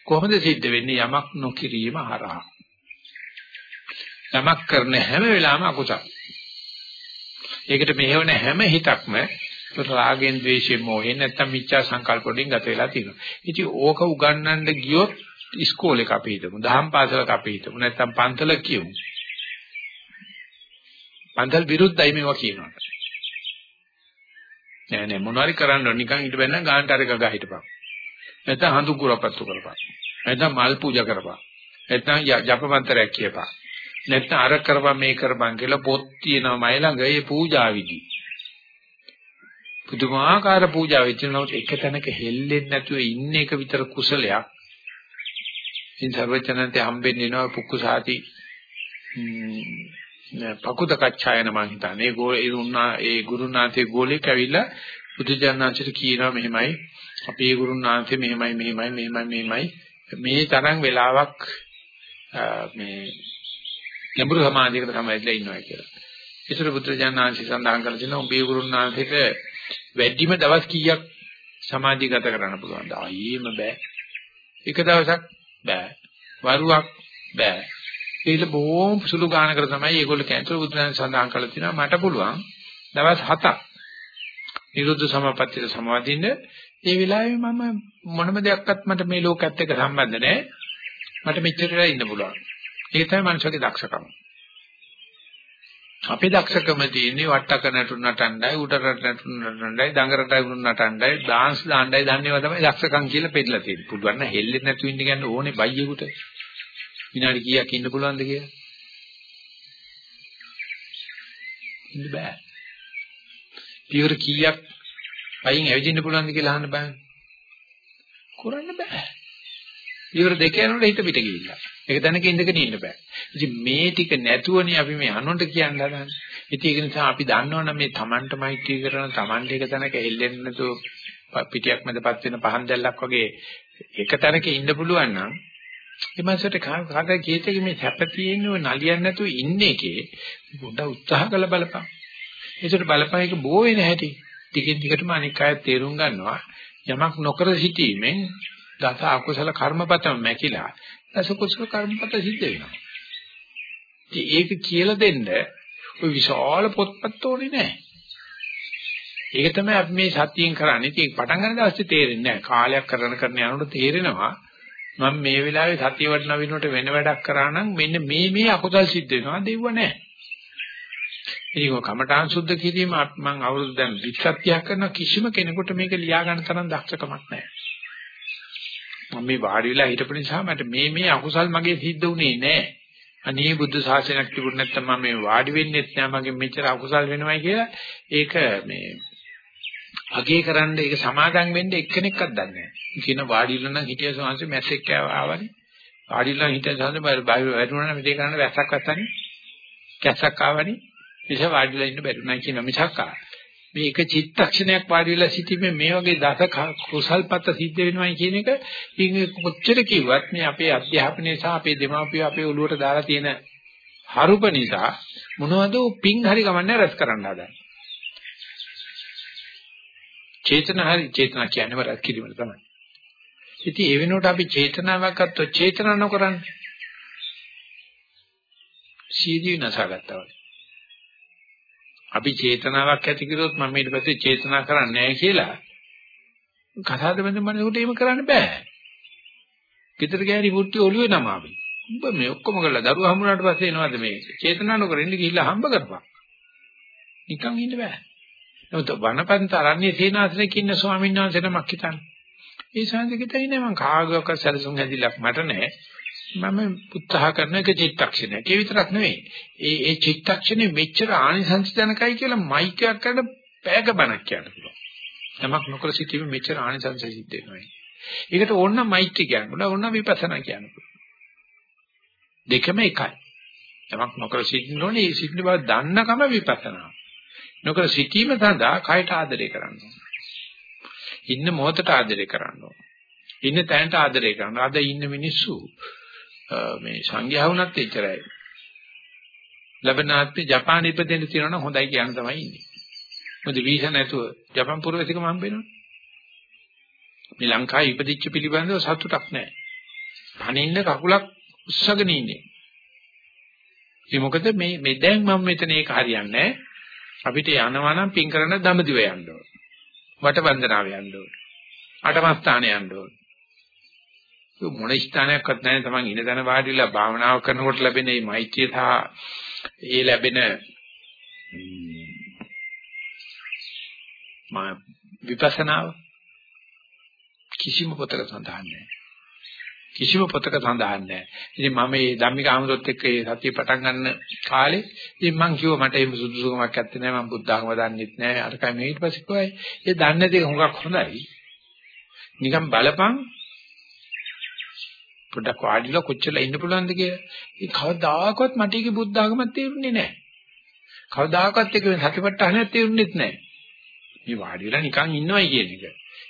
කොහොමද සිද්ධ වෙන්නේ යමක් නොකිරීම හරහා. යමක් කරන හැම වෙලාවෙම අකුසල. ඒකට මෙහෙවන හැම හිතක්ම රාගෙන් ද්වේෂයෙන් මොහෙන් නැත්තම් මිච්ඡා සංකල්ප වලින් ගත වෙලා තියෙනවා. ඉතින් ඕක උගන්වන්න ගියොත් ඉස්කෝලේක අපි හිතමු. දහම් පාසලක අපි හිතමු. නැත්නම් පන්සල කියමු. පන්සල් විරුද්ධයි මේවා කියනවා. නෑ නෑ මොනවාරි කරන්න ඕන නිකන් හිට බැන්න ගානට අර ගගා හිටපන්. නැත්නම් හඳු කුරපත්තු කරපන්. නැත්නම් මල් පූජා කරපන්. නැත්නම් ජපමන්ත්‍රයක් කියපන්. නැත්නම් අර කරපන් මේ කරපන් කියලා පොත් තියෙනවා මයි ළඟ ඒ පූජා විදි. පුදුමාකාර පූජා වෙච්ච නමුත් එක තැනක හෙල්ලෙන්නේ නැතුව ඉන්න එක විතර කුසලයක්. ඉතින් සර්වචනන්තේ හම්බෙන්නේ එනවා පුක්කුසාති පකුද කච්චායන මං හිතන්නේ ඒ ගුරුනා ඒ ගුරුනාථේ ගෝලෙක් ඇවිල්ලා බුදුජානනාංශට කියනවා මෙහෙමයි අපේ ගුරුනාථේ මෙහෙමයි මෙහෙමයි මෙහෙමයි මෙහෙමයි මේ තරම් වෙලාවක් මේ ගැඹුරු සමාධියකට සමවැදලා ඉන්නවා කියලා. ඒසර බුදුජානනාංශي සඳහන් කරලා තියෙනවා උඹේ ගුරුනාථේට වැඩිම දවස් කීයක් සමාධිගත කරන්න පුළුවන්. ආයෙම බෑ. එක දවසක් බෑ. වරුවක් බෑ. ඒක බොහොම සුළු ගානකට තමයි ඒගොල්ලෝ කැන්සර් බුදුන් සඳහන් කරලා තිනවා මට පුළුවන් දවස් 7ක් නිරුද්ධ සමාපත්තියට සමාදින්න ඒ වෙලාවේ මම මොනම දෙයක්වත් මට මේ ලෝකයේත් එක්ක සම්බන්ධ නැහැ. මට මෙච්චර වෙලා ඉන්න පුළුවන්. ඒක තමයි මනුෂ්‍යගේ දක්ෂකම. අපේ දක්ෂකම තියෙන්නේ වට්ටක නටුන නටණ්ඩයි උඩරට නටුන නටණ්ඩයි දඟරට නටණ්ඩයි ඩාන්ස් දාන්නයි දන්නේවා තමයි දක්ෂකම් කියලා පෙන්නලා තියෙන්නේ පුළුවන් නම් හෙල්ලෙන්නේ නැතුව ඉන්න ගන්න ඕනේ බයියෙකුට විනාඩි කීයක් ඉන්න පුළුවන්ද කියලා? ඉන්න බෑ. පියවර කීයක් පයින් ඇවිදින්න පුළුවන්ද කියලා අහන්න බෑ. කරන්න බෑ. පියවර දෙක යනකොට හිත පිට ගිහිල්ලා. ඒක දැනක ඉඳගෙන ඉන්න බෑ. ඉතින් මේ ටික නැතුවනේ අපි මේ අනුන්ට කියන්න හදන්නේ. ඉතින් ඒක නිසා අපි දන්නවනම් මේ Tamanට මෛත්‍රී කරන Tamanට එක තැනක හෙල්ලෙන්නේ නැතුව පිටියක් මැදපත් වෙන පහන් දැල්ලක් වගේ එක තැනක ඉන්න පුළුවන් නම් ඒ මාසයට කාටද කීයටක මේ සැප තියෙන්නේ ඔය නලියන්නේ නැතුව ඉන්න එකේ පොඩ උත්සාහ කළ බලපන්. ඒකට බලපන් එක බෝ වෙන හැටි. ටිකෙන් ටිකටම අනික් අය තේරුම් ගන්නවා යමක් නොකර සිටීමෙන් දස අකුසල කර්මපතම මැකිලා දස කුසල කර්මපත සිද්ධ වෙනවා. ඒක කියලා දෙන්න ඔය විශාල පොත්පත් ඕනේ නැහැ. ඒක තමයි අපි මේ සතියෙන් කරන්නේ. ඒක පටන් ගන්න දවසේ තේරෙන්නේ නැහැ. කාලයක් කරන කරන යනකොට තේරෙනවා මම මේ වෙලාවේ සතිය වඩන විනෝට වෙන වැඩක් කරා නම් මෙන්න මේ මේ අකුසල් සිද්ධ වෙනවා දෙව්ව නැහැ. ඒක කමඨාන් සුද්ධ කිරීම මම අවුරුදු දැන් 20ක් කරන කිසිම කෙනෙකුට මේක ලියා ගන්න තරම් දක්ෂකමක් නැහැ. මම මේ වාඩි වෙලා හිටපු නිසා මට මේ මේ අකුසල් මගේ සිද්ධ වුණේ නැහැ. අනේ බුද්ධ ශාසනයක් තිබුණ නැත්නම් මම මේ වාඩි වෙන්නේත් නෑ මගේ මෙච්චර අකුසල් වෙනවයි කියලා ඒක මේ අගේ කරන්න ඒක සමාදම් වෙන්න එක්කෙනෙක්වත් දන්නේ නැහැ. කියන වාඩිලා නම් හිටිය සෝංශ මැස්සෙක් ආවනේ. වාඩිලා හිටිය සෝංශ බය වැටුණා නම් මෙතේ කරන්න වැස්සක් වැස්සනේ. කැස්සක් ආවනේ. විශ වාඩිලා ඉන්න බැරුණා කියන මිසක් මේ එක චිත්තක්ෂණයක් වාඩි වෙලා සිටීමේ මේ වගේ දස කුසල්පත සිද්ධ වෙනවයි කියන එක ඉතින් කොච්චර කිව්වත් මේ අපේ අධ්‍යාපනයේ සහ අපේ දෙමාපිය අපේ ඔළුවට දාලා තියෙන හරුප නිසා මොනවද පිං හරි ගමන්නේ රැස් කරන්න හදන්නේ චේතන හරි චේතන කියන්නේ වරක් කිරීම තමයි. ඉතින් ඒ වෙනුවට අපි චේතනාවක් ගත්තොත් චේතන නොකරන්නේ. සීදී නැසගත්තා වගේ. අපි චේතනාවක් ඇති කරොත් මම ඊට පස්සේ චේතනා කරන්නේ නැහැ කියලා කතාද බඳ මනෙකුට එහෙම කරන්න බෑ. ගෙදර ගෑණි මුට්ටි ඔළුවේ නමාවි. උඹ මේ ඔක්කොම කරලා දරුවා හම්බුනාට පස්සේ එනවද මේ චේතනා නොකර ඉන්න ගිහිල්ලා හම්බ කරපන්. නිකන් ඉන්න බෑ. නමුත් වනපන්ත අරන්නේ සේනාසනෙක ඉන්න ස්වාමීන් වහන්සේ නමක් හිතන්නේ. ඒ ශාන්තිකිතයි නේ මං කාගක සැලසුම් හැදිලක් මට නැහැ. මම උත්සාහ කරන එක චිත්තක්ෂණයක්. ඒ විතරක් නෙවෙයි. ඒ ඒ චිත්තක්ෂණේ මෙච්චර ආනිසංසජනකයි කියලා මයික් එකක් කරන පැයක බණක් කියන්න පුළුවන්. යමක් නොකර සිටීම මෙච්චර ආනිසංස සිද්ධ වෙනවා. ඒකට ඕන නම් මෛත්‍රී කියන්න පුළුවන්. ඕන නම් විපස්සනා කියන්න පුළුවන්. දෙකම එකයි. යමක් නොකර සිටින්න ඕනේ. ඒ සිටින බව දන්නකම විපස්සනා. නොකර සිටීම සඳහා කයට ආදරය කරන්න ඉන්න මොහොතට ආදරය කරන්න ඉන්න තැනට ආදරය කරන්න. අද ඉන්න මිනිස්සු මේ සංඝයා වුණත් එච්චරයි. ලබනාත්මේ ජපාන ඉපදෙන්න තියෙනවා නම් හොඳයි කියන තමයි ඉන්නේ. මොකද වීසා නැතුව ජපාන් පුරවැසිකම හම්බ වෙනවා. මේ ලංකාවේ ඉපදිච්ච පිළිබඳව සතුටක් නැහැ. පණින්න කකුලක් උස්සගෙන ඉන්නේ. ඒ මොකද මේ මේ දැන් මම මෙතන ඒක හරියන්නේ නැහැ. අපිට යනවා නම් පින් කරන දඹදිව යන්න ඕන. වටවන්දනාව යන්න ඕන. අටම ස්ථාන යන්න ඕන. ඒ මොන ස්ථානයක්වත් නැහැ තමන් ඉන දන වාඩිලා භාවනාව කරනකොට ලැබෙන මේ මෛත්‍රිය සහ ඒ ලැබෙන මා විපස්සනාව කිසිම පොතක සඳහන් නැහැ. කිසිම පොතක සඳහන් නැහැ. ඉතින් මම මේ ධම්මික ආමරොත් එක්ක මේ සතිය පටන් ගන්න කාලේ ඉතින් මං කිව්වා මට එහෙම සුදුසුකමක් නැත්තේ නෑ මම බුද්ධ ආගම දන්නෙත් නෑ අරකයි මේ ඊට පස්සේ කිව්වා ඒ දන්නේ දෙක හුඟක් හොඳයි. නිකන් බලපන් පොඩක් වාඩිලා කොච්චරලා ඉන්න පුළුවන්ද කියලා. ඒ කවදාකවත් මට ඒකේ බුද්ධ ආගමක් තේරුන්නේ නෑ. කවදාකවත් ඒක සතිපට්ඨානයක් තේරුන්නේත් නෑ. මේ වාඩි වෙලා නිකන් ඉන්නවයි කියන එක.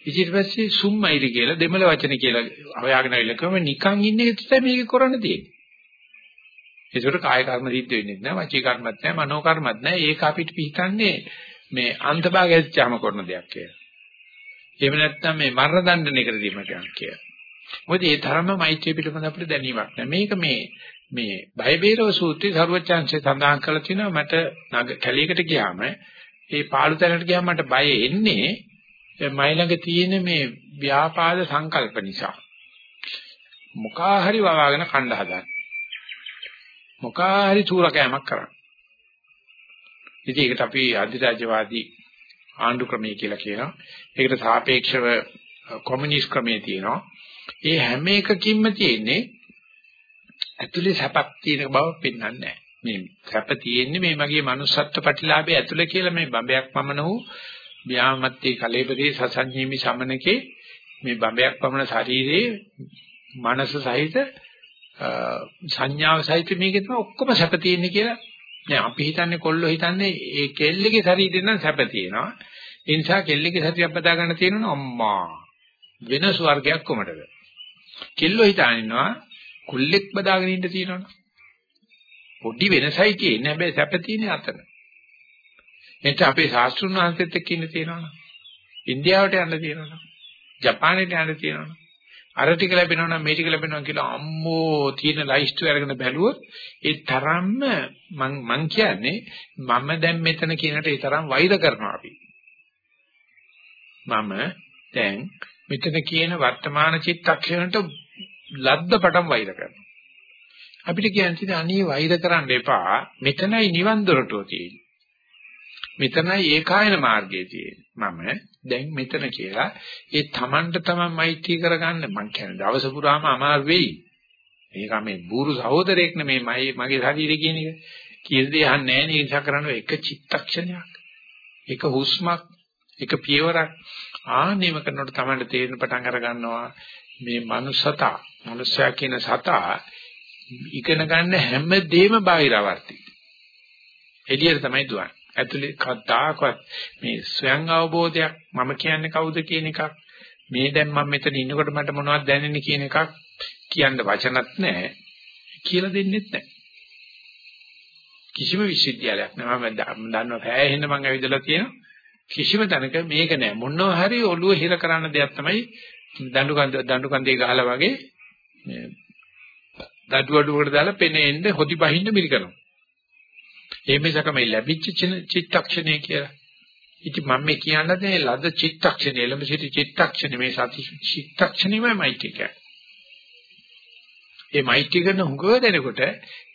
ඊට පස්සේ සුම්මයිරි කියලා දෙමළ වචන කියලා හොයාගෙන ඉලකම නිකන් ඉන්නේ හිතේ මේක කරන්න තියෙන්නේ. ඒකට කාය කර්ම සිද්ධ වෙන්නේ නැහැ, වචී කර්මත් නැහැ, මනෝ කර්මත් නැහැ. ඒක අපිට පිටන්නේ මේ අන්තභාගය ඇච්චාම කරන දෙයක් කියලා. එහෙම නැත්නම් මේ මරණ දඬුවමකට දීමට යන කියලා. මොකද ඒ තරම්ම මෛත්‍රිය පිළිබඳ අපිට දැනීමක් නැහැ. මේක මේ මේ බයබේරව සූත්‍රයේ සර්වචාන්සේ සඳහන් කරලා තිනවා මට කැලේකට ගියාම ඒ පාළු තැනකට ගියාම මට බය එන්නේ මයි ළඟ තියෙන මේ ව්‍යාපාද සංකල්ප නිසා. මොකා හරි වවාගෙන කණ්ඩ හදන්න. මොකා හරි චූරකෑමක් කරන්න. ඉතින් ඒකට අපි අධිරාජ්‍යවාදී ආණ්ඩු ක්‍රමය කියලා කියනවා. ඒකට සාපේක්ෂව කොමියුනිස්ට් ක්‍රමය තියෙනවා. ඒ හැම එකකින්ම තියෙන්නේ ඇතුලේ සැපක් තියෙන බව පෙන්වන්නේ නැහැ. මේ සැප තියෙන්නේ මේ මගේ manussත්ත්ව ප්‍රතිලාභය ඇතුලේ කියලා මේ බඹයක් පමණ වූ ව්‍යාමත්තේ කලේබරේ සසංජීමි සමනකේ මේ බඹයක් පමණ ශරීරයේ මනස සහිත සංඥාව සහිත මේකේ තමයි ඔක්කොම සැප තියෙන්නේ කියලා. දැන් අපි හිතන්නේ කොල්ලෝ හිතන්නේ ඒ කෙල්ලගේ ශරීරයෙන් නම් සැප තියෙනවා. ඒ නිසා කෙල්ලගේ ශරීරයක් බදා ගන්න තියෙනවනේ අම්මා. වෙන ස්වර්ගයක් කොමඩද? කෙල්ලෝ හිතානිනවා කුල්ලෙක් බදාගෙන ඉන්න තියෙනවනේ. පොඩි වෙනසයි තියෙන්නේ හැබැයි සැප තියෙන්නේ අතන. එතන අපේ ශාස්ත්‍රුන් වහන්සේත් එක්ක ඉන්න තියෙනවනේ. ඉන්දියාවට යන්න තියෙනවනේ. ජපානයට යන්න තියෙනවනේ. අර ටික ලැබෙනවා නම් මේ ටික ලැබෙනවා කියලා අම්මෝ තියෙන ලයිස්ට් අරගෙන බැලුවොත් ඒ තරම්ම මං මං කියන්නේ මම දැන් මෙතන කියනට ඒ තරම් වෛර කරනවා අපි. මම දැන් මෙතන කියන වර්තමාන චිත්තක්ෂණයට ලද්ද පටන් වෛර කරනවා. අපිට කියන්නේ අනේ වෛර කරන්න එපා. මෙතනයි නිවන් දොරටුව තියෙන්නේ. මෙතනයි ඒකායන මාර්ගය තියෙන්නේ. මම දැන් මෙතන කියලා ඒ Tamanට Taman මෛත්‍රී කරගන්න මං කියන්නේ දවස පුරාම අමාරු වෙයි. මේක මේ බూరు සහෝදරයෙක් නෙමේ මගේ ශරීරය කියන එක. කියන දේ අහන්නේ නැහැ නේ ඉන්සා කරන්න එක චිත්තක්ෂණයක්. එක හුස්මක්, එක පියවරක් ආනේම කරනකොට Tamanට තේරෙන පටන් අර ගන්නවා මේ මනුස්සතා, මනුස්සයා කියන සතා ඉගෙන ගන්න හැම දෙෙම බාහිරවර්ති. එළියට තමයි දුවන්නේ. ඇතුලේ කද්දාකවත් මේ ස්වයං අවබෝධයක් මම කියන්නේ කවුද කියන එකක් මේ දැන් මම මෙතන ඉන්නකොට මට මොනවද දැනෙන්නේ කියන එකක් කියන්න වචනත් නැහැ කියලා දෙන්නෙත් නැහැ කිසිම විශ්වවිද්‍යාලයක් නෑ මම දන්නවා පෑහෙන්න මම ඇවිදලා තියෙනවා කිසිම තැනක මේක නෑ මොනවා හරි ඔළුව හිර කරන්න දෙයක් තමයි දඬු කන්ද දඬු කන්දේ ගහලා වගේ මේ දඩු අඩුවකට දාලා පෙනෙන්න හොදි බහින්න මිරිකනවා ඒ මිසක මේ ලැබිච්ච චිත්තක්ෂණය කියලා. ඉතින් මම මේ කියන්නේ ලද චිත්තක්ෂණය එළඹ සිටි චිත්තක්ෂණය මේ සති චිත්තක්ෂණයමයි මෛත්‍රී කියන්නේ. ඒ මෛත්‍රී කරන හුඟව දෙනකොට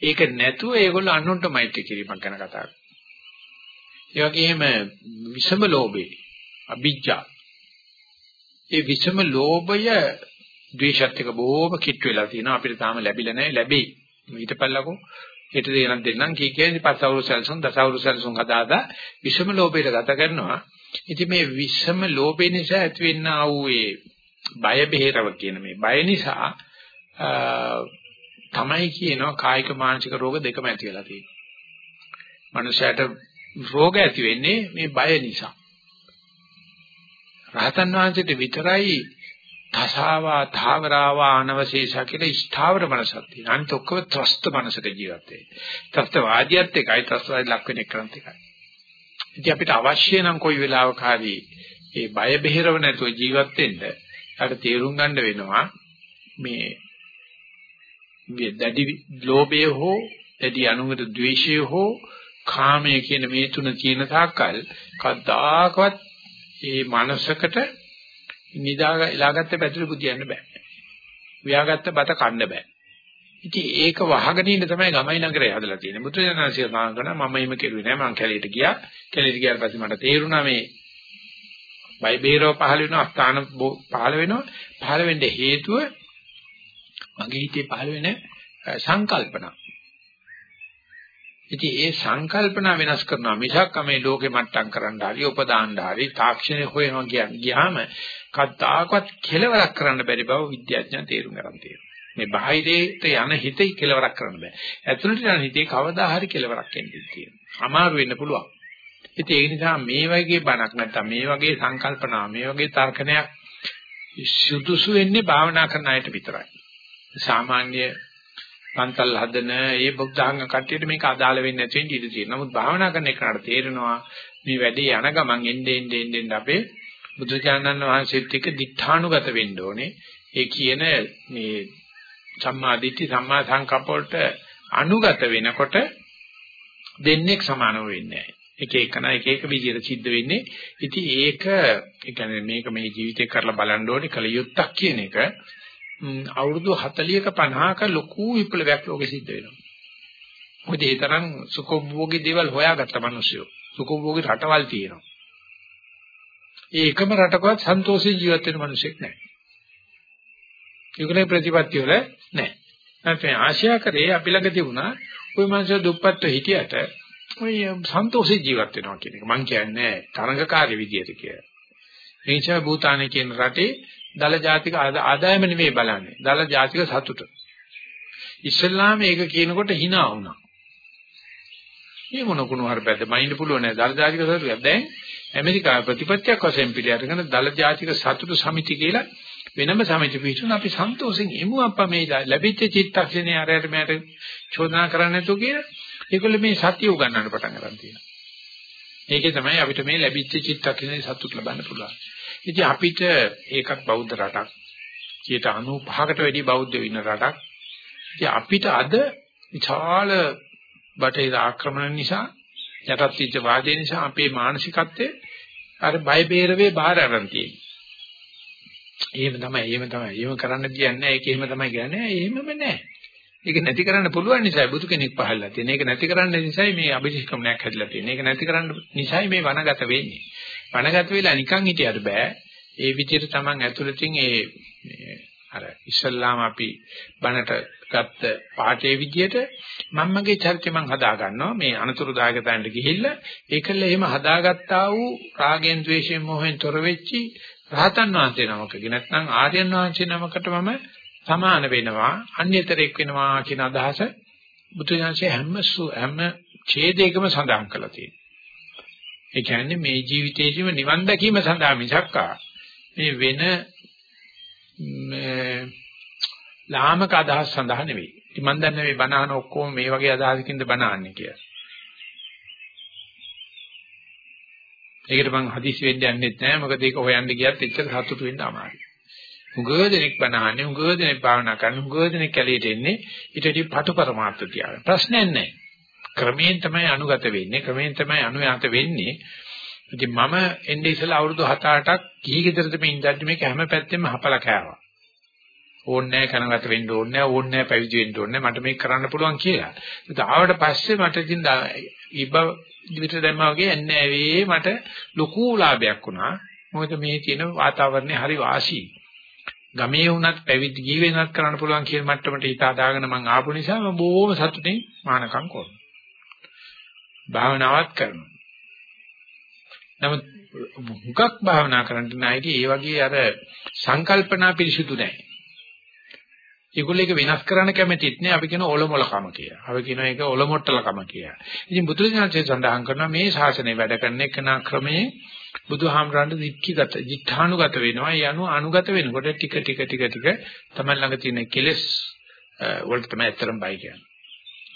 ඒක නැතුව ඒගොල්ලෝ අනුන්ට මෛත්‍රී කිරීමක් ගැන කතා කරනවා. ඒ වගේම විෂම ලෝභේ අභිජ්ජා. ඒ විෂම ලෝභය ද්වේෂත් එක බොහොම කිට්ටු වෙලා තියෙනවා. අපිට තාම ලැබිලා නැහැ. ලැබෙයි. ඊටපල්ලකෝ හෙට දෙනක් දෙන්නම් කී කියන්නේ පස්වරු සැලසුම් දසවරු සැලසුම් හදාදා විෂම ලෝභයට ගත කරනවා. ඉතින් මේ විෂම ලෝභය නිසා ඇතිවෙනා වූ ඒ බය බෙහෙරව කියන මේ බය නිසා තමයි කියනවා කායික මානසික රෝග දෙකම ඇති වෙලා තියෙන්නේ. මනුෂයාට රෝග ඇති වෙන්නේ මේ බය නිසා. රහතන් වහන්සේට විතරයි තසාවා ධාවරාවා අනවශේෂා කියලා ස්ථාවර මනසක් තියෙනවා. අනිත ඔක්කොම ත්‍රස්ත මනසක ජීවත් වෙන්නේ. ත්‍රස්තවාදියත් එකයි ත්‍රස්තවාදී ලක් වෙන එකත් එකයි. ඉතින් අපිට අවශ්‍ය නම් කොයි වෙලාවක හරි ඒ බය බෙහෙරව නැතුව ජීවත් වෙන්න ඊට තේරුම් ගන්න වෙනවා මේ දැඩි ලෝභය හෝ දැඩි අනුගත ද්වේෂය හෝ කාමය කියන මේ තුන තියෙන තාක්කල් කවදාකවත් ඒ මනසකට නිදා එලාගත්ත පැතුරු පුදියන්න බෑ. ව්‍යාගත්ත බත කන්න බෑ. ඉතින් ඒක වහගෙන ඉන්න තමයි ගමයි නගරය හදලා තියෙන්නේ. බුදුරජාණන්සේ සඳහන් කරනවා මම එහෙම කෙරුවේ නෑ මං කැලේට ගියා. කැලේට ගියාට පස්සේ මට තේරුණා මේ වයිබේරව පහළ වෙනවා ස්ථාන පහළ වෙනවා. පහළ වෙන්න හේතුව මගේ හිතේ පහළ වෙන සංකල්පනා. ඉතින් ඒ සංකල්පනා වෙනස් කරනවා මිසක් මේ ලෝකෙ මට්ටම් කරන්න හරි උපදාන්න හරි තාක්ෂණය හොයනවා කියන්නේ ගියාම කද්දාකවත් කෙලවරක් කරන්න බැරි බව විද්‍යාඥයන් තේරුම් ගන්න තියෙනවා. මේ බාහිරයට යන හිතේ කෙලවරක් කරන්න බෑ. ඇතුළට යන හිතේ කවදා හරි කෙලවරක් එන්නේ තියෙනවා. අමාරු වෙන්න පුළුවන්. ඉතින් ඒ නිසා මේ වගේ බණක් නැත්තම් මේ වගේ සංකල්පනා මේ වගේ තර්කණයක් සුදුසු වෙන්නේ භාවනා කරන අයට විතරයි. සාමාන්‍ය පන්තල් හදන ඒ බුද්ධාංග කට්ටියට මේක අදාළ වෙන්නේ නැති වෙන්න ඉඩ තියෙනවා. නමුත් භාවනා කරන එකට තේරෙනවා මේ වැඩේ යන ගමන් එන්නේ එන්නේ එන්නේ අපේ බුදුචානන් වහන්සේත් එක්ක දිඨානුගත වෙන්න ඕනේ. ඒ කියන මේ සම්මා දිට්ඨි සම්මා සංකප්ප වලට අනුගත වෙනකොට දෙන්නේක් සමානව වෙන්නේ නැහැ. එක එකන එක එක විදියට සිද්ධ වෙන්නේ. ඉතින් ඒක ඒ කියන්නේ මේක මේ ජීවිතේ කරලා බලන්න ඕනේ කල යුත්තක් කියන එක අවුරුදු 40ක 50ක ලොකු විප්ලවයක් ලෝකෙ සිද්ධ වෙනවා. මොකද ඒ තරම් සුඛෝභෝගී දේවල් හොයාගත්ත මිනිස්සු. සුඛෝභෝගී රටවල් තියෙනවා. ඒ එකම රටකවත් සන්තෝෂයෙන් ජීවත් වෙන මිනිසෙක් නැහැ. ඒකනේ ප්‍රතිපත්ති වල නැහැ. නැත්නම් ආශා කරේ අපි ළඟ තිබුණා ওই මිනිස්සු දුප්පත්ව හිටියට ඔය සන්තෝෂයෙන් ජීවත් වෙනවා කියන එක. මං කියන්නේ තරඟකාරී විදියට කියලා. ඒ නිසා භූතානේ කියන රටේ දල ජාතික ආදායම නෙමෙයි බලන්නේ. දල ජාතික සතුට. ඉස්ලාම මේක කියනකොට hina වුණා. මේ මොන කුණු හරපැද්ද මයින්ඩ් පුළුවන් නෑ දල ජාතික සතුටක්. දැන් ඇමරිකාව ප්‍රතිපත්තියක් වශයෙන් පිළි අරගෙන දල ජාතික සතුට සමිති කියලා වෙනම සමිති පිටුන අපි සන්තෝෂෙන් එමු අප්පා මේ ලැබිච්ච චිත්තක්ෂණේ අරයට මට චෝදනා කරන්න නැතුව කියලා ඒගොල්ලෝ මේ සතිය උගන්වන්න පටන් ගන්න තියෙනවා. ඒකේ තමයි අපිට මේ ලැබිච්ච චිත්තක්ෂණේ සතුට ලබන්න පුළුවන්. ඉතින් අපිට ඒකත් බෞද්ධ රටක්. 95කට වැඩි බෞද්ධයෝ ඉන්න රටක්. ඉතින් අපිට අද විශාල බටහිර ආක්‍රමණ නිසා යටත් විච්ච වාදේ නිසා අපේ මානසිකත්වයේ අර බය බේරවේ බාහිර අරන් තියෙනවා. එහෙම තමයි, එහෙම තමයි. එහෙම කරන්න කියන්නේ ඒක එහෙම තමයි කියන්නේ. එහෙමම නැහැ. ඒක නැති කරන්න පුළුවන් නිසා බුදු කෙනෙක් පහළලා තියෙන. ඒක නැති කරන්න නිසායි මේ අභිෂේකමනයක් හැදලා තියෙන්නේ. ඒක නැති කරන්න නිසායි මේ වනගත වෙන්නේ. වනගත වෙලා නිකන් හිටියට බෑ. ඒ විදිහට Taman ඇතුළතින් ඒ අර ඉස්සල්ලාම අපි බණට ගත්ත පාඩේ විදිහට මම්මගේ චරිතය මම හදා ගන්නවා මේ අනතුරුදායක තැනට ගිහිල්ලා ඒකල එහෙම හදාගත්තා වූ රාගෙන් ద్వේෂයෙන් මොහෙන් තොර වෙච්චි රහතන් වහන්සේ නමකගේ නැත්නම් ආර්යයන් වහන්සේ නමකට මම සමාන වෙනවා අන්‍යතරෙක් වෙනවා කියන අදහස බුදුසසුනේ හැම හැම ඡේදයකම සඳහන් කරලා තියෙනවා. ඒ කියන්නේ මේ ජීවිතේදීම නිවන් දැකීම සඳහා මිසක්කා මේ වෙන ලාමක අදහස් සඳහා නෙවෙයි. ඉතින් මම දන්නේ මේ බණ අහන ඔක්කොම මේ වගේ අදහසකින්ද බණ අහන්නේ කියලා. ඒකට මං හදිසි වෙන්න යන්නෙත් නැහැ. මොකද ඒක හොයන්න ගියත් එච්චර සතුටු වෙන්න අමාරුයි. උගව දෙනෙක් බනහන්නේ උගව දෙනෙක් භාවනා කරන උගව දෙනෙක් කැලියට එන්නේ ඊට වඩා පටු પરමාර්ථ තියාගෙන ප්‍රශ්නයක් නැහැ ක්‍රමයෙන් තමයි අනුගත වෙන්නේ ක්‍රමයෙන් තමයි අනුයාත වෙන්නේ. ඉතින් මම එන්නේ ඉස්සලා අවුරුදු 7-8ක් කිහි ගෙදරද මේ ඉඳද්දි මේක හැම පැත්තෙම හපලා කෑවා. ඕන්නේ නැහැ කනගත වෙන්න ඕනේ නැහැ ඕන්නේ නැහැ පැවිදි වෙන්න ඕනේ මට මේක කරන්න පුළුවන් කියලා. ඒක ආවට පස්සේ මට ඉතින් ඉබ දිවිත දැම්මා වගේ එන්නේ ඇවේ මට ලොකු ලාභයක් වුණා. මොකද මේ තියෙන වාතාවරණය හරි වාසී. ගමේ වුණත් පැවිදි ජීවෙන්නත් කරන්න පුළුවන් කියන මට්ටමට හිත හදාගෙන මම ආපු නිසා මම බොහොම සතුටින් මානකම් කරනවා. භාවනාවක් කරනවා. නමුත් හුඟක් භාවනා කරන්න නැයිදී ඒ වගේ අර සංකල්පනා පිරිසුදු නැහැ. ඒගොල්ලෝ ඒක වෙනස් කරන්න කැමතිත් නෑ අපි කියන ඔලොමොලකම කියලා. අපි කියන එක ඔලොමොට්ටලකම කියලා. ඉතින් බුදුරජාණන්සේ සඳහන් කරනවා මේ ශාසනය වැඩ කරන එකන ක්‍රමයේ බුදුහාමරන්ට දික්කිගත, දිඨානුගත වෙනවා. ඒ අනු අනුගත වෙනකොට ටික ටික ටික ටික තමයි ළඟ තියෙන කෙලෙස් වලට තමයි ඇත්තරම් බයි කියන්නේ.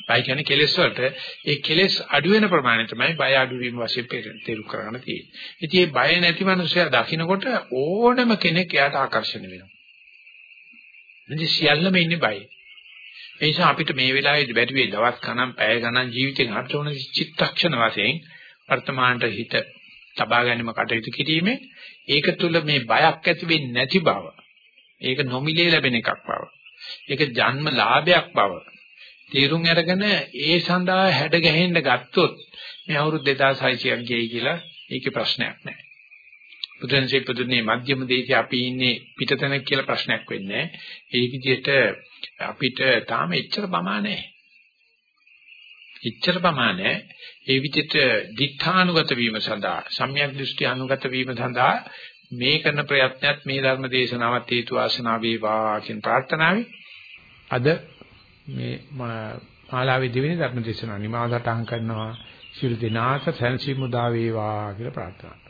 බයි කියන්නේ කෙලෙස් වලට ඒ කෙලෙස් අඩු වෙන ප්‍රමාණය තමයි බය අඩු වීම වශයෙන් තේරු කරගන්න තියෙන්නේ. ඉතින් මේ බය නැති මනුස්සයා දකින්නකොට ඕනම කෙනෙක් එයාට ආකර්ෂණය වෙනවා. ඉතින් සියල්ලම ඉන්නේ බයි. ඒ නිසා අපිට මේ වෙලාවේදී බැරි වෙයි දවස් ගණන් පැය ගණන් ජීවිතෙන් අර්ථ වන චිත්තක්ෂණ වශයෙන් වර්තමානට හිත තබා ගැනීම කටයුතු කිරීමේ ඒක තුල මේ බයක් ඇති වෙන්නේ නැති බව. ඒක නොමිලේ ලැබෙන එකක් බව. ඒක ජන්ම ලාභයක් බව. තීරුම් අරගෙන ඒ සඳහා හැඩ ගැහෙන්න ගත්තොත් මේ අවුරුදු 2600ක් ගියයි කියලා ඒකේ ප්‍රශ්නයක් නැහැ. බුදුන්සේ පුදුනේ මධ්‍යම දේශේ අපි ඉන්නේ පිටතන කියලා ප්‍රශ්නයක් වෙන්නේ ඒ විදිහට අපිට තාම එච්චර ප්‍රමාණයි. එච්චර ප්‍රමාණයි ඒ විදිහට දිඨානුගත වීම සඳහා සම්‍යක් දෘෂ්ටි අනුගත වීම සඳහා මේ කරන ප්‍රයත්නයත් මේ ධර්ම දේශනාවත් හේතු වාසනා වේවා කියන ප්‍රාර්ථනාවයි අද මේ මාලාවේ දෙවෙනි ධර්ම දේශනාව නිමාවටහන් කරනවා ශිරු දිනාත සැනසීම උදා වේවා කියලා ප්‍රාර්ථනා